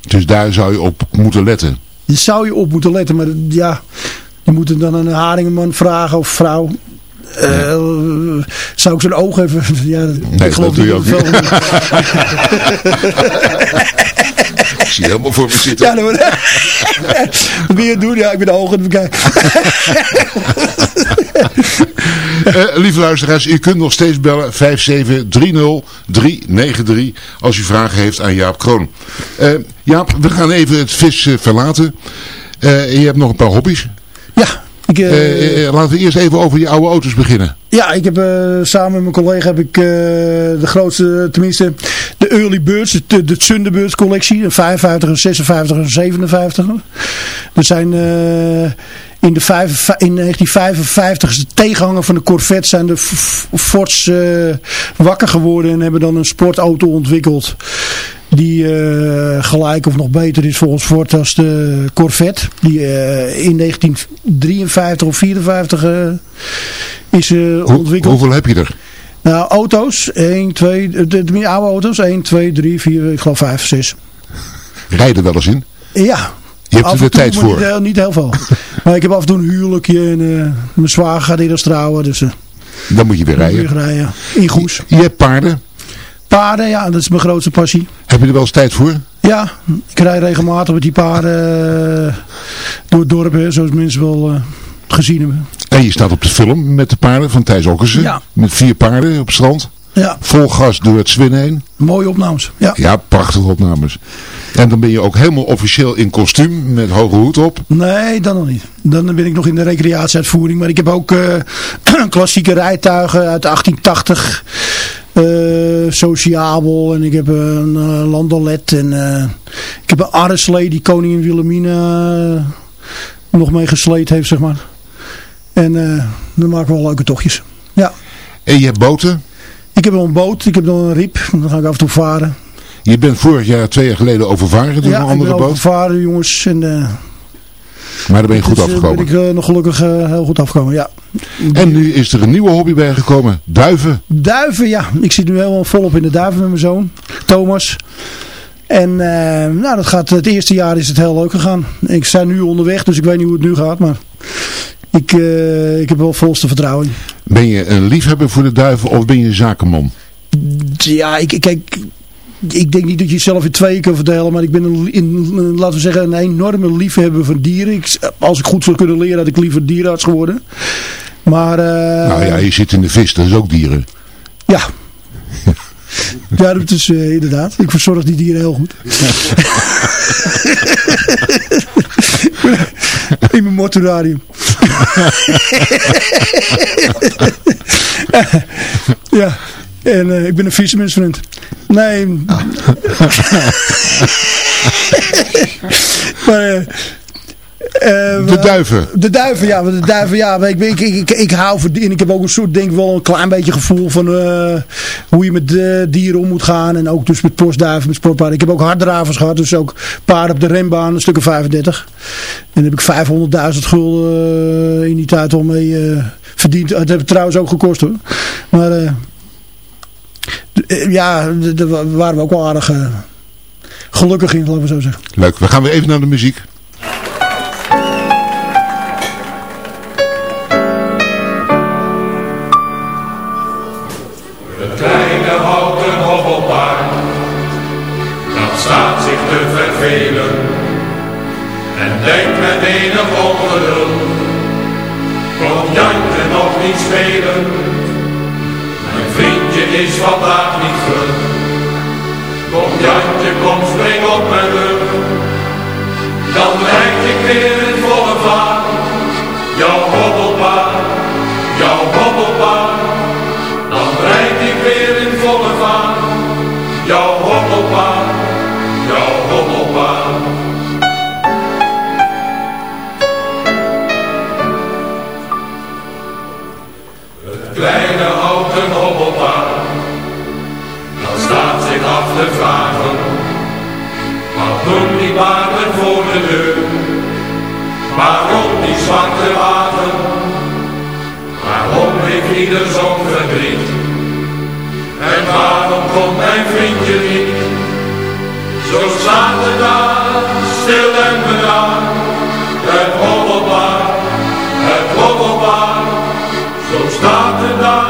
Dus daar zou je op moeten letten. Daar zou je op moeten letten, maar ja, je moet dan een haringenman vragen of vrouw. Eh, zou ik zijn oog even... Ja, Nee, ik geloof dat doe je niet ook het Ik zie helemaal voor me zitten. Ja, dan je doen? Ja, ik ben de ogen bekijken. Eh, lieve luisteraars, u kunt nog steeds bellen 5730393 als u vragen heeft aan Jaap Kroon. Eh, Jaap, we gaan even het vis eh, verlaten. Je hebt nog een paar hobby's. Ja, ik, laten we eerst even over die oude auto's beginnen. Ja, ik heb samen met mijn collega heb ik de grootste, tenminste de Early Birds, de, de Thunderbirds collectie, een 55, een 56 en een 57. Er zijn in, de vijf, in 1955 is de tegenhanger van de Corvette zijn de Fords eh, wakker geworden en hebben dan een sportauto ontwikkeld. Die eh, gelijk of nog beter is volgens Ford als de Corvette. Die eh, in 1953 of 54 eh, is Hoe- ontwikkeld. hoeveel heb je er? Nou, auto's. 1, 2, de, de, de oude auto's. 1, 2, 3, 4, ik geloof 5, 6. Rijden wel eens in? Ja. Je hebt Af er de toe, tijd voor. Niet, heel- niet heel veel. maar ik heb af en toe een huwelijkje. En eh, mijn zwager gaat eerst trouwen. Dus eh Dan moet je weer moet ik rijden. rijden. In Goes. Je hebt paarden. Paarden, ja, dat is mijn grootste passie. Heb je er wel eens tijd voor? Ja, ik rij regelmatig met die paarden eh, door het dorp, hè, zoals mensen wel gezien hebben. En je staat op de film met de paarden van Thijs Okkersen. Ja. Met vier paarden op het strand. Ja, Vol gas door het Zwin heen. mooie opnames. Ja. Ja, prachtige opnames. En dan ben je ook helemaal officieel in kostuum met hoge hoed op. Nee, dan nog niet. Dan ben ik nog in de recreatieuitvoering. Maar ik heb ook eh, klassieke rijtuigen uit 1880. eh sociabel. En ik heb een eh, landolet. En ik heb een arreslee die koningin Wilhelmina nog mee gesleed heeft, zeg maar. En dan maken we wel leuke tochtjes. Ja. En je hebt boten. Ik heb nog een boot. Ik heb nog een riep. Dan ga ik af en toe varen. Je bent vorig jaar, twee jaar geleden overvaren door ja, een andere boot. varen, jongens. En, eh, Maar daar ben je goed dus, afgekomen. ben ik eh, nog gelukkig heel goed afgekomen, ja. En nu is er een nieuwe hobby bijgekomen. Duiven. Duiven, ja. Ik zit nu helemaal volop in de duiven met mijn zoon, Thomas. En nou, dat gaat, het eerste jaar is het heel leuk gegaan. Ik sta nu onderweg, dus ik weet niet hoe het nu gaat. Maar ik, eh, ik heb wel volste vertrouwen. Ben je een liefhebber voor de duiven of ben je een zakenman? Ja, ik, kijk, ik denk niet dat je jezelf in tweeën kan verdelen. Maar ik ben, een, in, laten we zeggen, een enorme liefhebber van dieren. Ik, als ik goed zou kunnen leren, had ik liever dierenarts geworden. Maar, eh, nou ja, je zit in de vis, dat is ook dieren. Ja. Ja, dat is eh, inderdaad. Ik verzorg die dieren heel goed. In mijn mortuarium. ja. En eh, ik ben een vissersmensvriend. Nee. maar, eh, eh, De duiven. De duiven, ja. De duiven, ja. Ik, ik, ik, ik, ik hou van en ik heb ook een soort, denk ik wel een klein beetje gevoel van eh, hoe je met eh, dieren om moet gaan. En ook dus met postduiven, met sportpaarden. Ik heb ook harddravers gehad, dus ook paarden op de rembaan, een stuk of 35. En heb ik 500.000 gulden eh, in die tijd al mee eh, verdiend. Dat heb ik trouwens ook gekost hoor. Maar eh, eh, ja, daar waren we ook wel aardig eh, gelukkig in, laten we zo zeggen. Leuk, we gaan weer even naar de muziek. Spelen? Mijn vriendje is vandaag niet vlug. Kom Jantje, kom spring op mijn rug. Dan rijd ik weer in volle vaart. Jouw hobbelpaard, jouw hobbelpaard. Dan rijd ik weer in volle vaart. Jouw Waarom die zwarte wagen? Waarom heeft ieder zo'n verdriet? En waarom komt mijn vriendje niet? Zo staat het daar, stil en bedaard. Het hobbelpaard, het hobbelpaard. Zo staat het daar,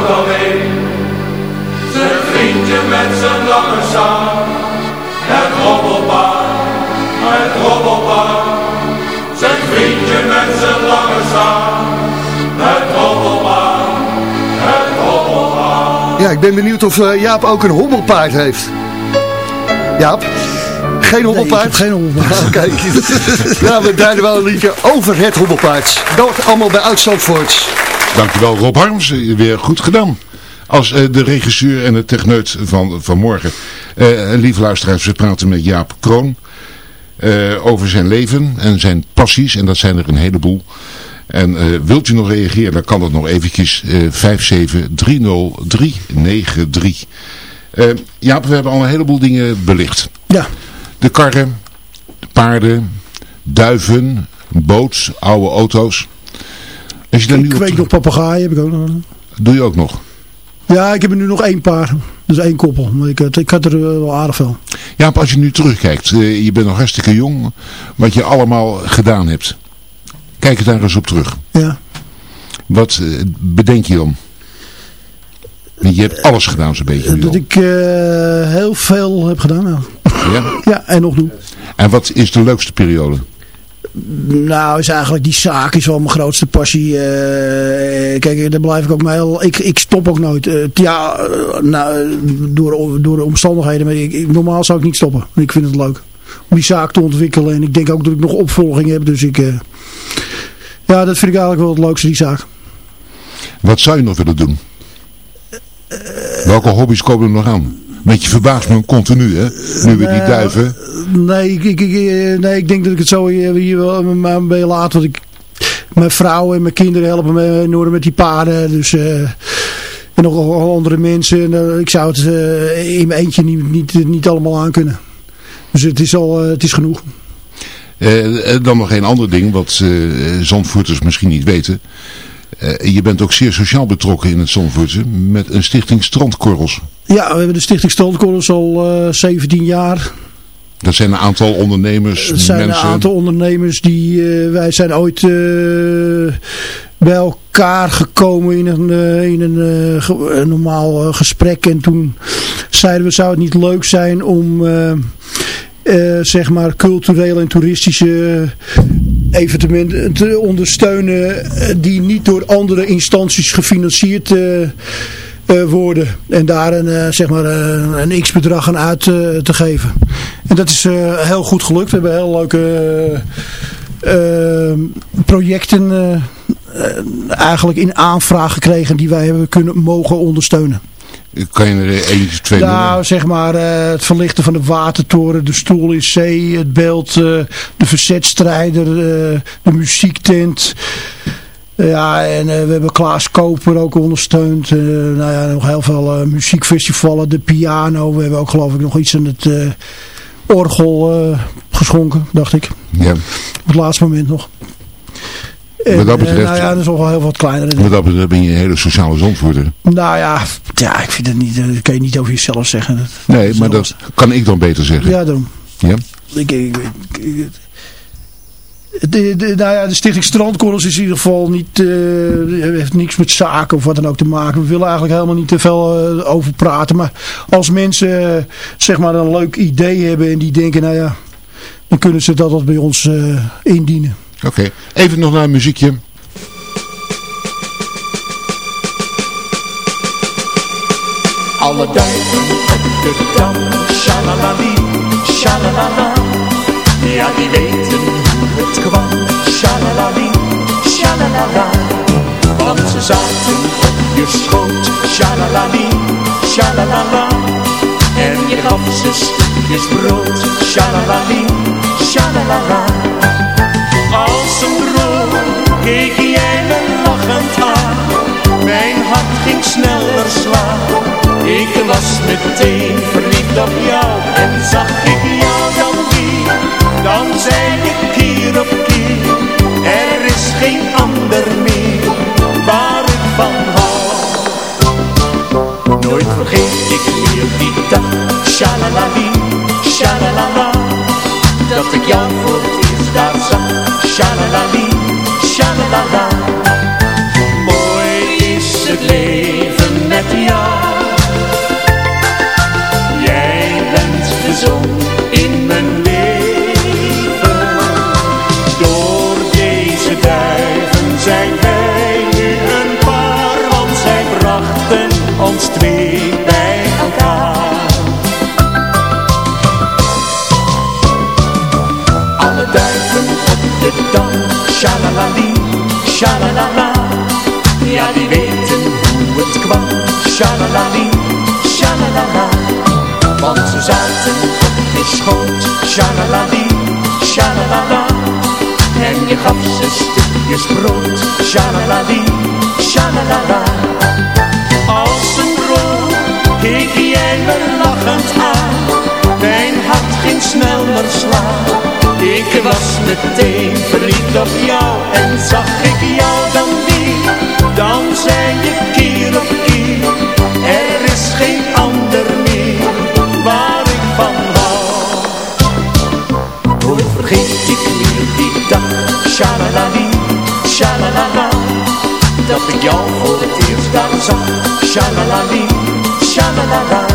goed alleen. Zijn vriendje met zijn lange zaak, het hobbelpaard, het hobbelpaard. Zijn vriendje met zijn lange zaak, het hobbelpaard, het hobbelpaard. Ja, ik ben benieuwd of eh, Jaap ook een hobbelpaard heeft. Jaap? Geen hobbelpaard? ik heb geen hobbelpaard. Oké. nou, we draaien wel een liedje over het hobbelpaard. Dat allemaal bij Oud-Zandvoorts. Dankjewel Rob Harms, eh, weer goed gedaan. Als eh, de regisseur en de techneut van vanmorgen. Eh lieve luisteraars, we praten met Jaap Kroon. over zijn leven en zijn passies. En dat zijn er een heleboel. En wilt u nog reageren, dan kan dat nog eventjes. eh 5730393. Eh Jaap, we hebben al een heleboel dingen belicht. Ja. De karren, de paarden, duiven, een boot, oude auto's. Als je Ik weet terug- nog papegaaien heb ik ook nog. Doe je ook nog? Ja, ik heb er nu nog één paar. Dus één koppel. Maar ik, had- ik had er eh, wel aardig veel. Ja, maar als je nu terugkijkt, eh, je bent nog hartstikke jong, wat je allemaal gedaan hebt. Kijk er daar eens op terug. Ja. Wat eh, bedenk je? Want Je hebt alles gedaan zo'n beetje. Dat al. ik eh, heel veel heb gedaan. Ja. Ja? ja, en nog doe. En wat is de leukste periode? Nou, is eigenlijk die zaak is wel mijn grootste passie. Eh, kijk, daar blijf ik ook mee. Ik, ik stop ook nooit. Eh, ja, eh, nou, door, door de omstandigheden. Maar ik, normaal zou ik niet stoppen. Ik vind het leuk om die zaak te ontwikkelen. En ik denk ook dat ik nog opvolging heb. Dus ik... ja, dat vind ik eigenlijk wel het leukste, die zaak. Wat zou je nog willen doen? Welke hobby's komen er nog aan? Want je verbaast me continu, hè? Nu weer die Eh, duiven. Nee, ik, ik, eh, nee, ik denk dat ik het zo hier, hier wel maar bij laat. Want ik, mijn vrouw en mijn kinderen helpen me enorm met die paarden. Dus, eh, en nog andere mensen. En, eh, ik zou het eh, in mijn eentje niet, niet, niet allemaal aan kunnen. Dus het is, al, eh, het is genoeg. Eh, eh, dan nog een ander ding, wat eh Zandvoorters misschien niet weten. Eh, je bent ook zeer sociaal betrokken in het Zandvoortse met een stichting Strandkorrels. Ja, we hebben de Stichting Strandkorrels al eh 17 jaar. Dat zijn een aantal ondernemers, Er zijn mensen. een aantal ondernemers die... eh, wij zijn ooit... eh, bij elkaar gekomen in een, eh, in een, eh, normaal eh, gesprek. En toen zeiden we, zou het niet leuk zijn om... eh, eh, zeg maar culturele en toeristische evenementen te ondersteunen eh, die niet door andere instanties gefinancierd eh, eh, worden en daar een, zeg maar, een x-bedrag aan uit te geven. En dat is heel goed gelukt. We hebben heel leuke projecten eigenlijk in aanvraag gekregen die wij hebben kunnen mogen ondersteunen. Kan je er eentje, twee? Nou, zeg maar eh, het verlichten van de watertoren, de stoel in zee, het beeld, eh, de verzetstrijder, eh, de muziektent. Ja, en we hebben Klaas Koper ook ondersteund. Nou ja, nog heel veel muziekfestivalen, de piano. We hebben ook geloof ik nog iets aan het orgel geschonken, dacht ik. Ja. Op het laatste moment nog. En, Wat dat eh, betreft- nou ja, dat is nog wel heel wat kleiner. Wat dat betreft ben je een hele sociale zandvoerder. Nou ja, ja, ik vind het niet, eh, dat kan je niet over jezelf zeggen. Dat- Nee, maar dat kan ik dan beter zeggen. Ja, daarom. Ja? Ik, ik, de, de, nou ja, de stichting Strandkorrels is in ieder geval niet, eh, heeft niks met zaken of wat dan ook te maken. We willen eigenlijk helemaal niet te veel over praten. Maar als mensen zeg maar een leuk idee hebben en die denken, nou ja, dan kunnen ze dat bij ons indienen. Oké, even nog naar een muziekje. Alle duiven op de dam, shalalali, shalalala. Ja, die weten hoe het kwam, shalalali, shalalala. Want ze zaten op je schoot, shalalali, shalalala. En je gaf ze stukjes brood, shalalali, shalalala. Keek jij me lachend aan. Mijn hart ging sneller slaan. Ik was meteen verliefd op jou en zag ik jou dan weer. Dan zei ik keer op keer, er is geen ander meer waar ik van hou. Nooit vergeet ik meer die dag, shalalali, shalalala. Dat ik jou voor shalalala. Mooi shalalali, shalalala. Want ze zaten op je schoot, shalalali, shalalala. En je gaf ze stukjes brood, shalalali, shalalala. Als een droom keek jij me lachend aan. Mijn hart ging sneller slaan. Ik was meteen verliefd op jou en zag ik jou dan weer. Dan zei je keer Dat ik jou voor het eerst daar zag, shalalali, shalalala.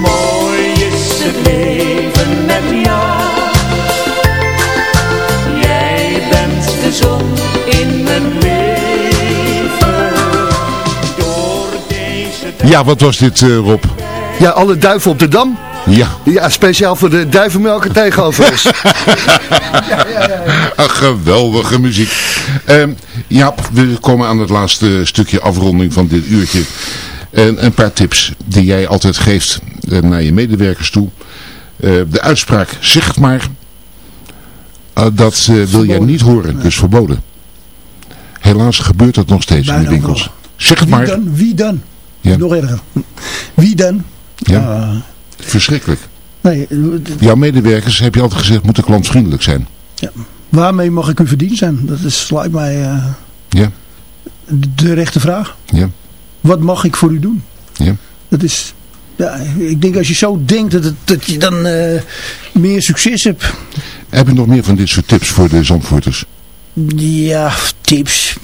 Mooi is het leven met jou. Jij bent de zon in mijn leven. Door deze Ja, wat was dit eh, Rob? Ja, alle duiven op de dam. Ja. Ja, speciaal voor de duivenmelker tegenover ons. Een geweldige muziek. Ehm, ja, we komen aan het laatste stukje afronding van dit uurtje. En een paar tips die jij altijd geeft eh, naar je medewerkers toe. Eh, de uitspraak, zeg het maar. Eh, dat wil jij niet horen, dus verboden. Helaas gebeurt dat nog steeds in de winkels. Zeg het Wie maar. dan? Wie dan? Ja. Nog erger. Wie dan? Ja. Ah, Verschrikkelijk. nee, Jouw medewerkers, heb je altijd gezegd, moeten klantvriendelijk zijn. ja. Waarmee mag ik u verdiend zijn? Dat is, lijkt mij eh, Ja, de, rechte vraag. ja, Wat mag ik voor u doen? ja. Dat is... Ja, ik denk als je zo denkt dat, het, dat je dan eh, meer succes hebt. Heb je nog meer van dit soort tips voor de zandvoorters? Ja, tips.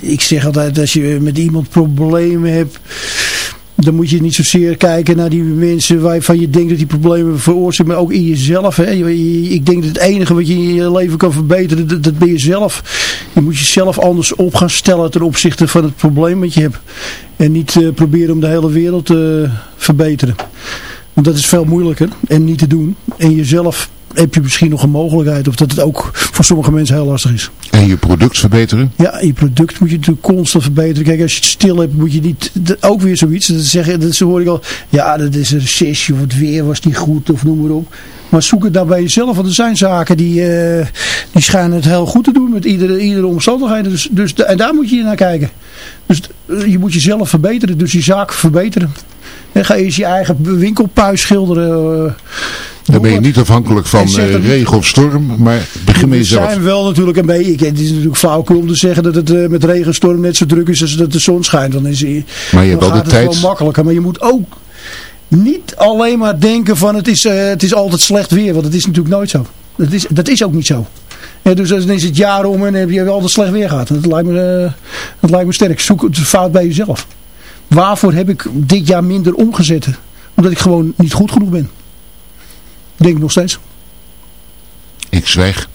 ik zeg altijd, als je met iemand problemen hebt, dan moet je niet zozeer kijken naar die mensen waarvan je denkt dat die problemen veroorzaken, maar ook in jezelf. Hè. Ik denk dat het enige wat je in je leven kan verbeteren, dat, ben je zelf. Je moet jezelf anders op gaan stellen ten opzichte van het probleem wat je hebt. En niet uh, proberen om de hele wereld te verbeteren. Want dat is veel moeilijker en niet te doen. En jezelf heb je misschien nog een mogelijkheid. Of dat het ook voor sommige mensen heel lastig is. En je product verbeteren? Ja, je product moet je natuurlijk constant verbeteren. Kijk, als je het stil hebt, moet je niet... Ook weer zoiets. Dat, zeggen, dat hoor ik al. Ja, dat is een recessie of het weer was niet goed of noem maar op. Maar zoek het dan bij jezelf. Want er zijn zaken die, uh, die schijnen het heel goed te doen met iedere, iedere omstandigheid. Dus, dus, en daar moet je naar kijken. Dus eh, je moet jezelf verbeteren. Dus je zaak verbeteren. En ga eens je eigen winkelpuis schilderen. Uh, dan ben je niet afhankelijk van uh, regen of storm, maar begin met jezelf. Het zijn wel natuurlijk een beetje, het is natuurlijk flauwkul om te zeggen dat het uh, met regen en storm net zo druk is als dat de zon schijnt. Dan, is, maar je hebt wel de tijd. Het wel makkelijker, maar je moet ook niet alleen maar denken van het is, uh, het is altijd slecht weer, want dat is natuurlijk nooit zo. Dat is, dat is ook niet zo. Ja, dus dan is het jaar om en heb je altijd slecht weer gehad. Dat lijkt me, dat lijkt me sterk. Zoek het fout bij jezelf. Waarvoor heb ik dit jaar minder omgezet? Omdat ik gewoon niet goed genoeg ben. Denk ik nog steeds. Ik zwijg.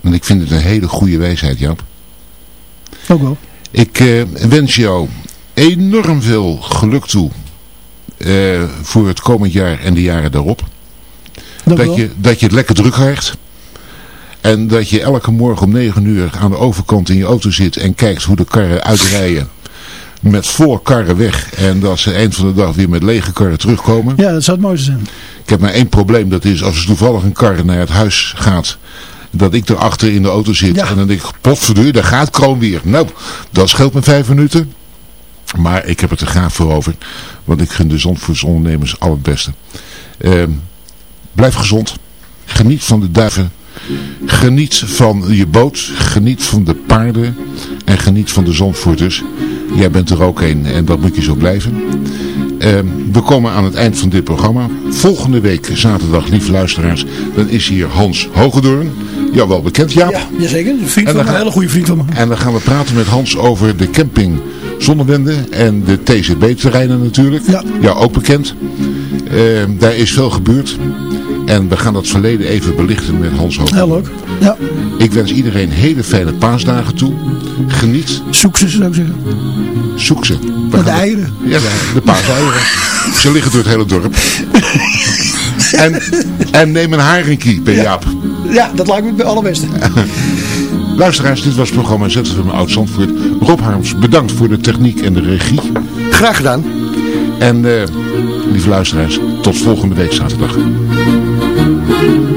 Want ik vind het een hele goede wijsheid, Jap. Ook wel. Ik uh, wens jou enorm veel geluk toe uh, voor het komend jaar en de jaren daarop. Dank dat je, dat je het lekker druk krijgt. En dat je elke morgen om 9 uur aan de overkant in je auto zit en kijkt hoe de karren uitrijden met volle karren weg. En dat ze eind van de dag weer met lege karren terugkomen. Ja, dat zou het mooiste zijn. Ik heb maar één probleem. Dat is als er toevallig een kar naar het huis gaat. Dat ik erachter in de auto zit. En dan denk ik, potverdeur, daar gaat Kroon weer. Nou, dat scheelt me vijf minuten. Maar ik heb het er graag voor over. Want ik gun de zondvoedsondernemers al het beste. Uh, blijf gezond. Geniet van de duiven. Geniet van je boot. Geniet van de paarden. En geniet van de zondvoerders. Jij bent er ook een en dat moet je zo blijven. Uh, we komen aan het eind van dit programma. Volgende week, zaterdag, lieve luisteraars, dan is hier Hans Hogedoorn. Jou wel bekend, Jaap? Ja, jazeker. Een vriend van me, een hele goede vriend van me. En dan gaan we praten met Hans over de camping Zonnewende en de TCB-terreinen natuurlijk. Ja. Jou ook bekend. Uh, daar is veel gebeurd. En we gaan dat verleden even belichten met Hans Hoog. Heel leuk. Ja. Ik wens iedereen hele fijne paasdagen toe. Geniet. Zoek ze, zou ik zeggen. Zoek ze. We de eieren. Ja, de, paaseieren. ze liggen door het hele dorp. en, en neem een haringkie bij ja. Jaap. Ja, dat lijkt me het allerbeste. Luisteraars, dit was het programma ZFM Oud Zandvoort. Rob Harms, bedankt voor de techniek en de regie. Graag gedaan. En uh, lieve luisteraars, tot volgende week zaterdag. Van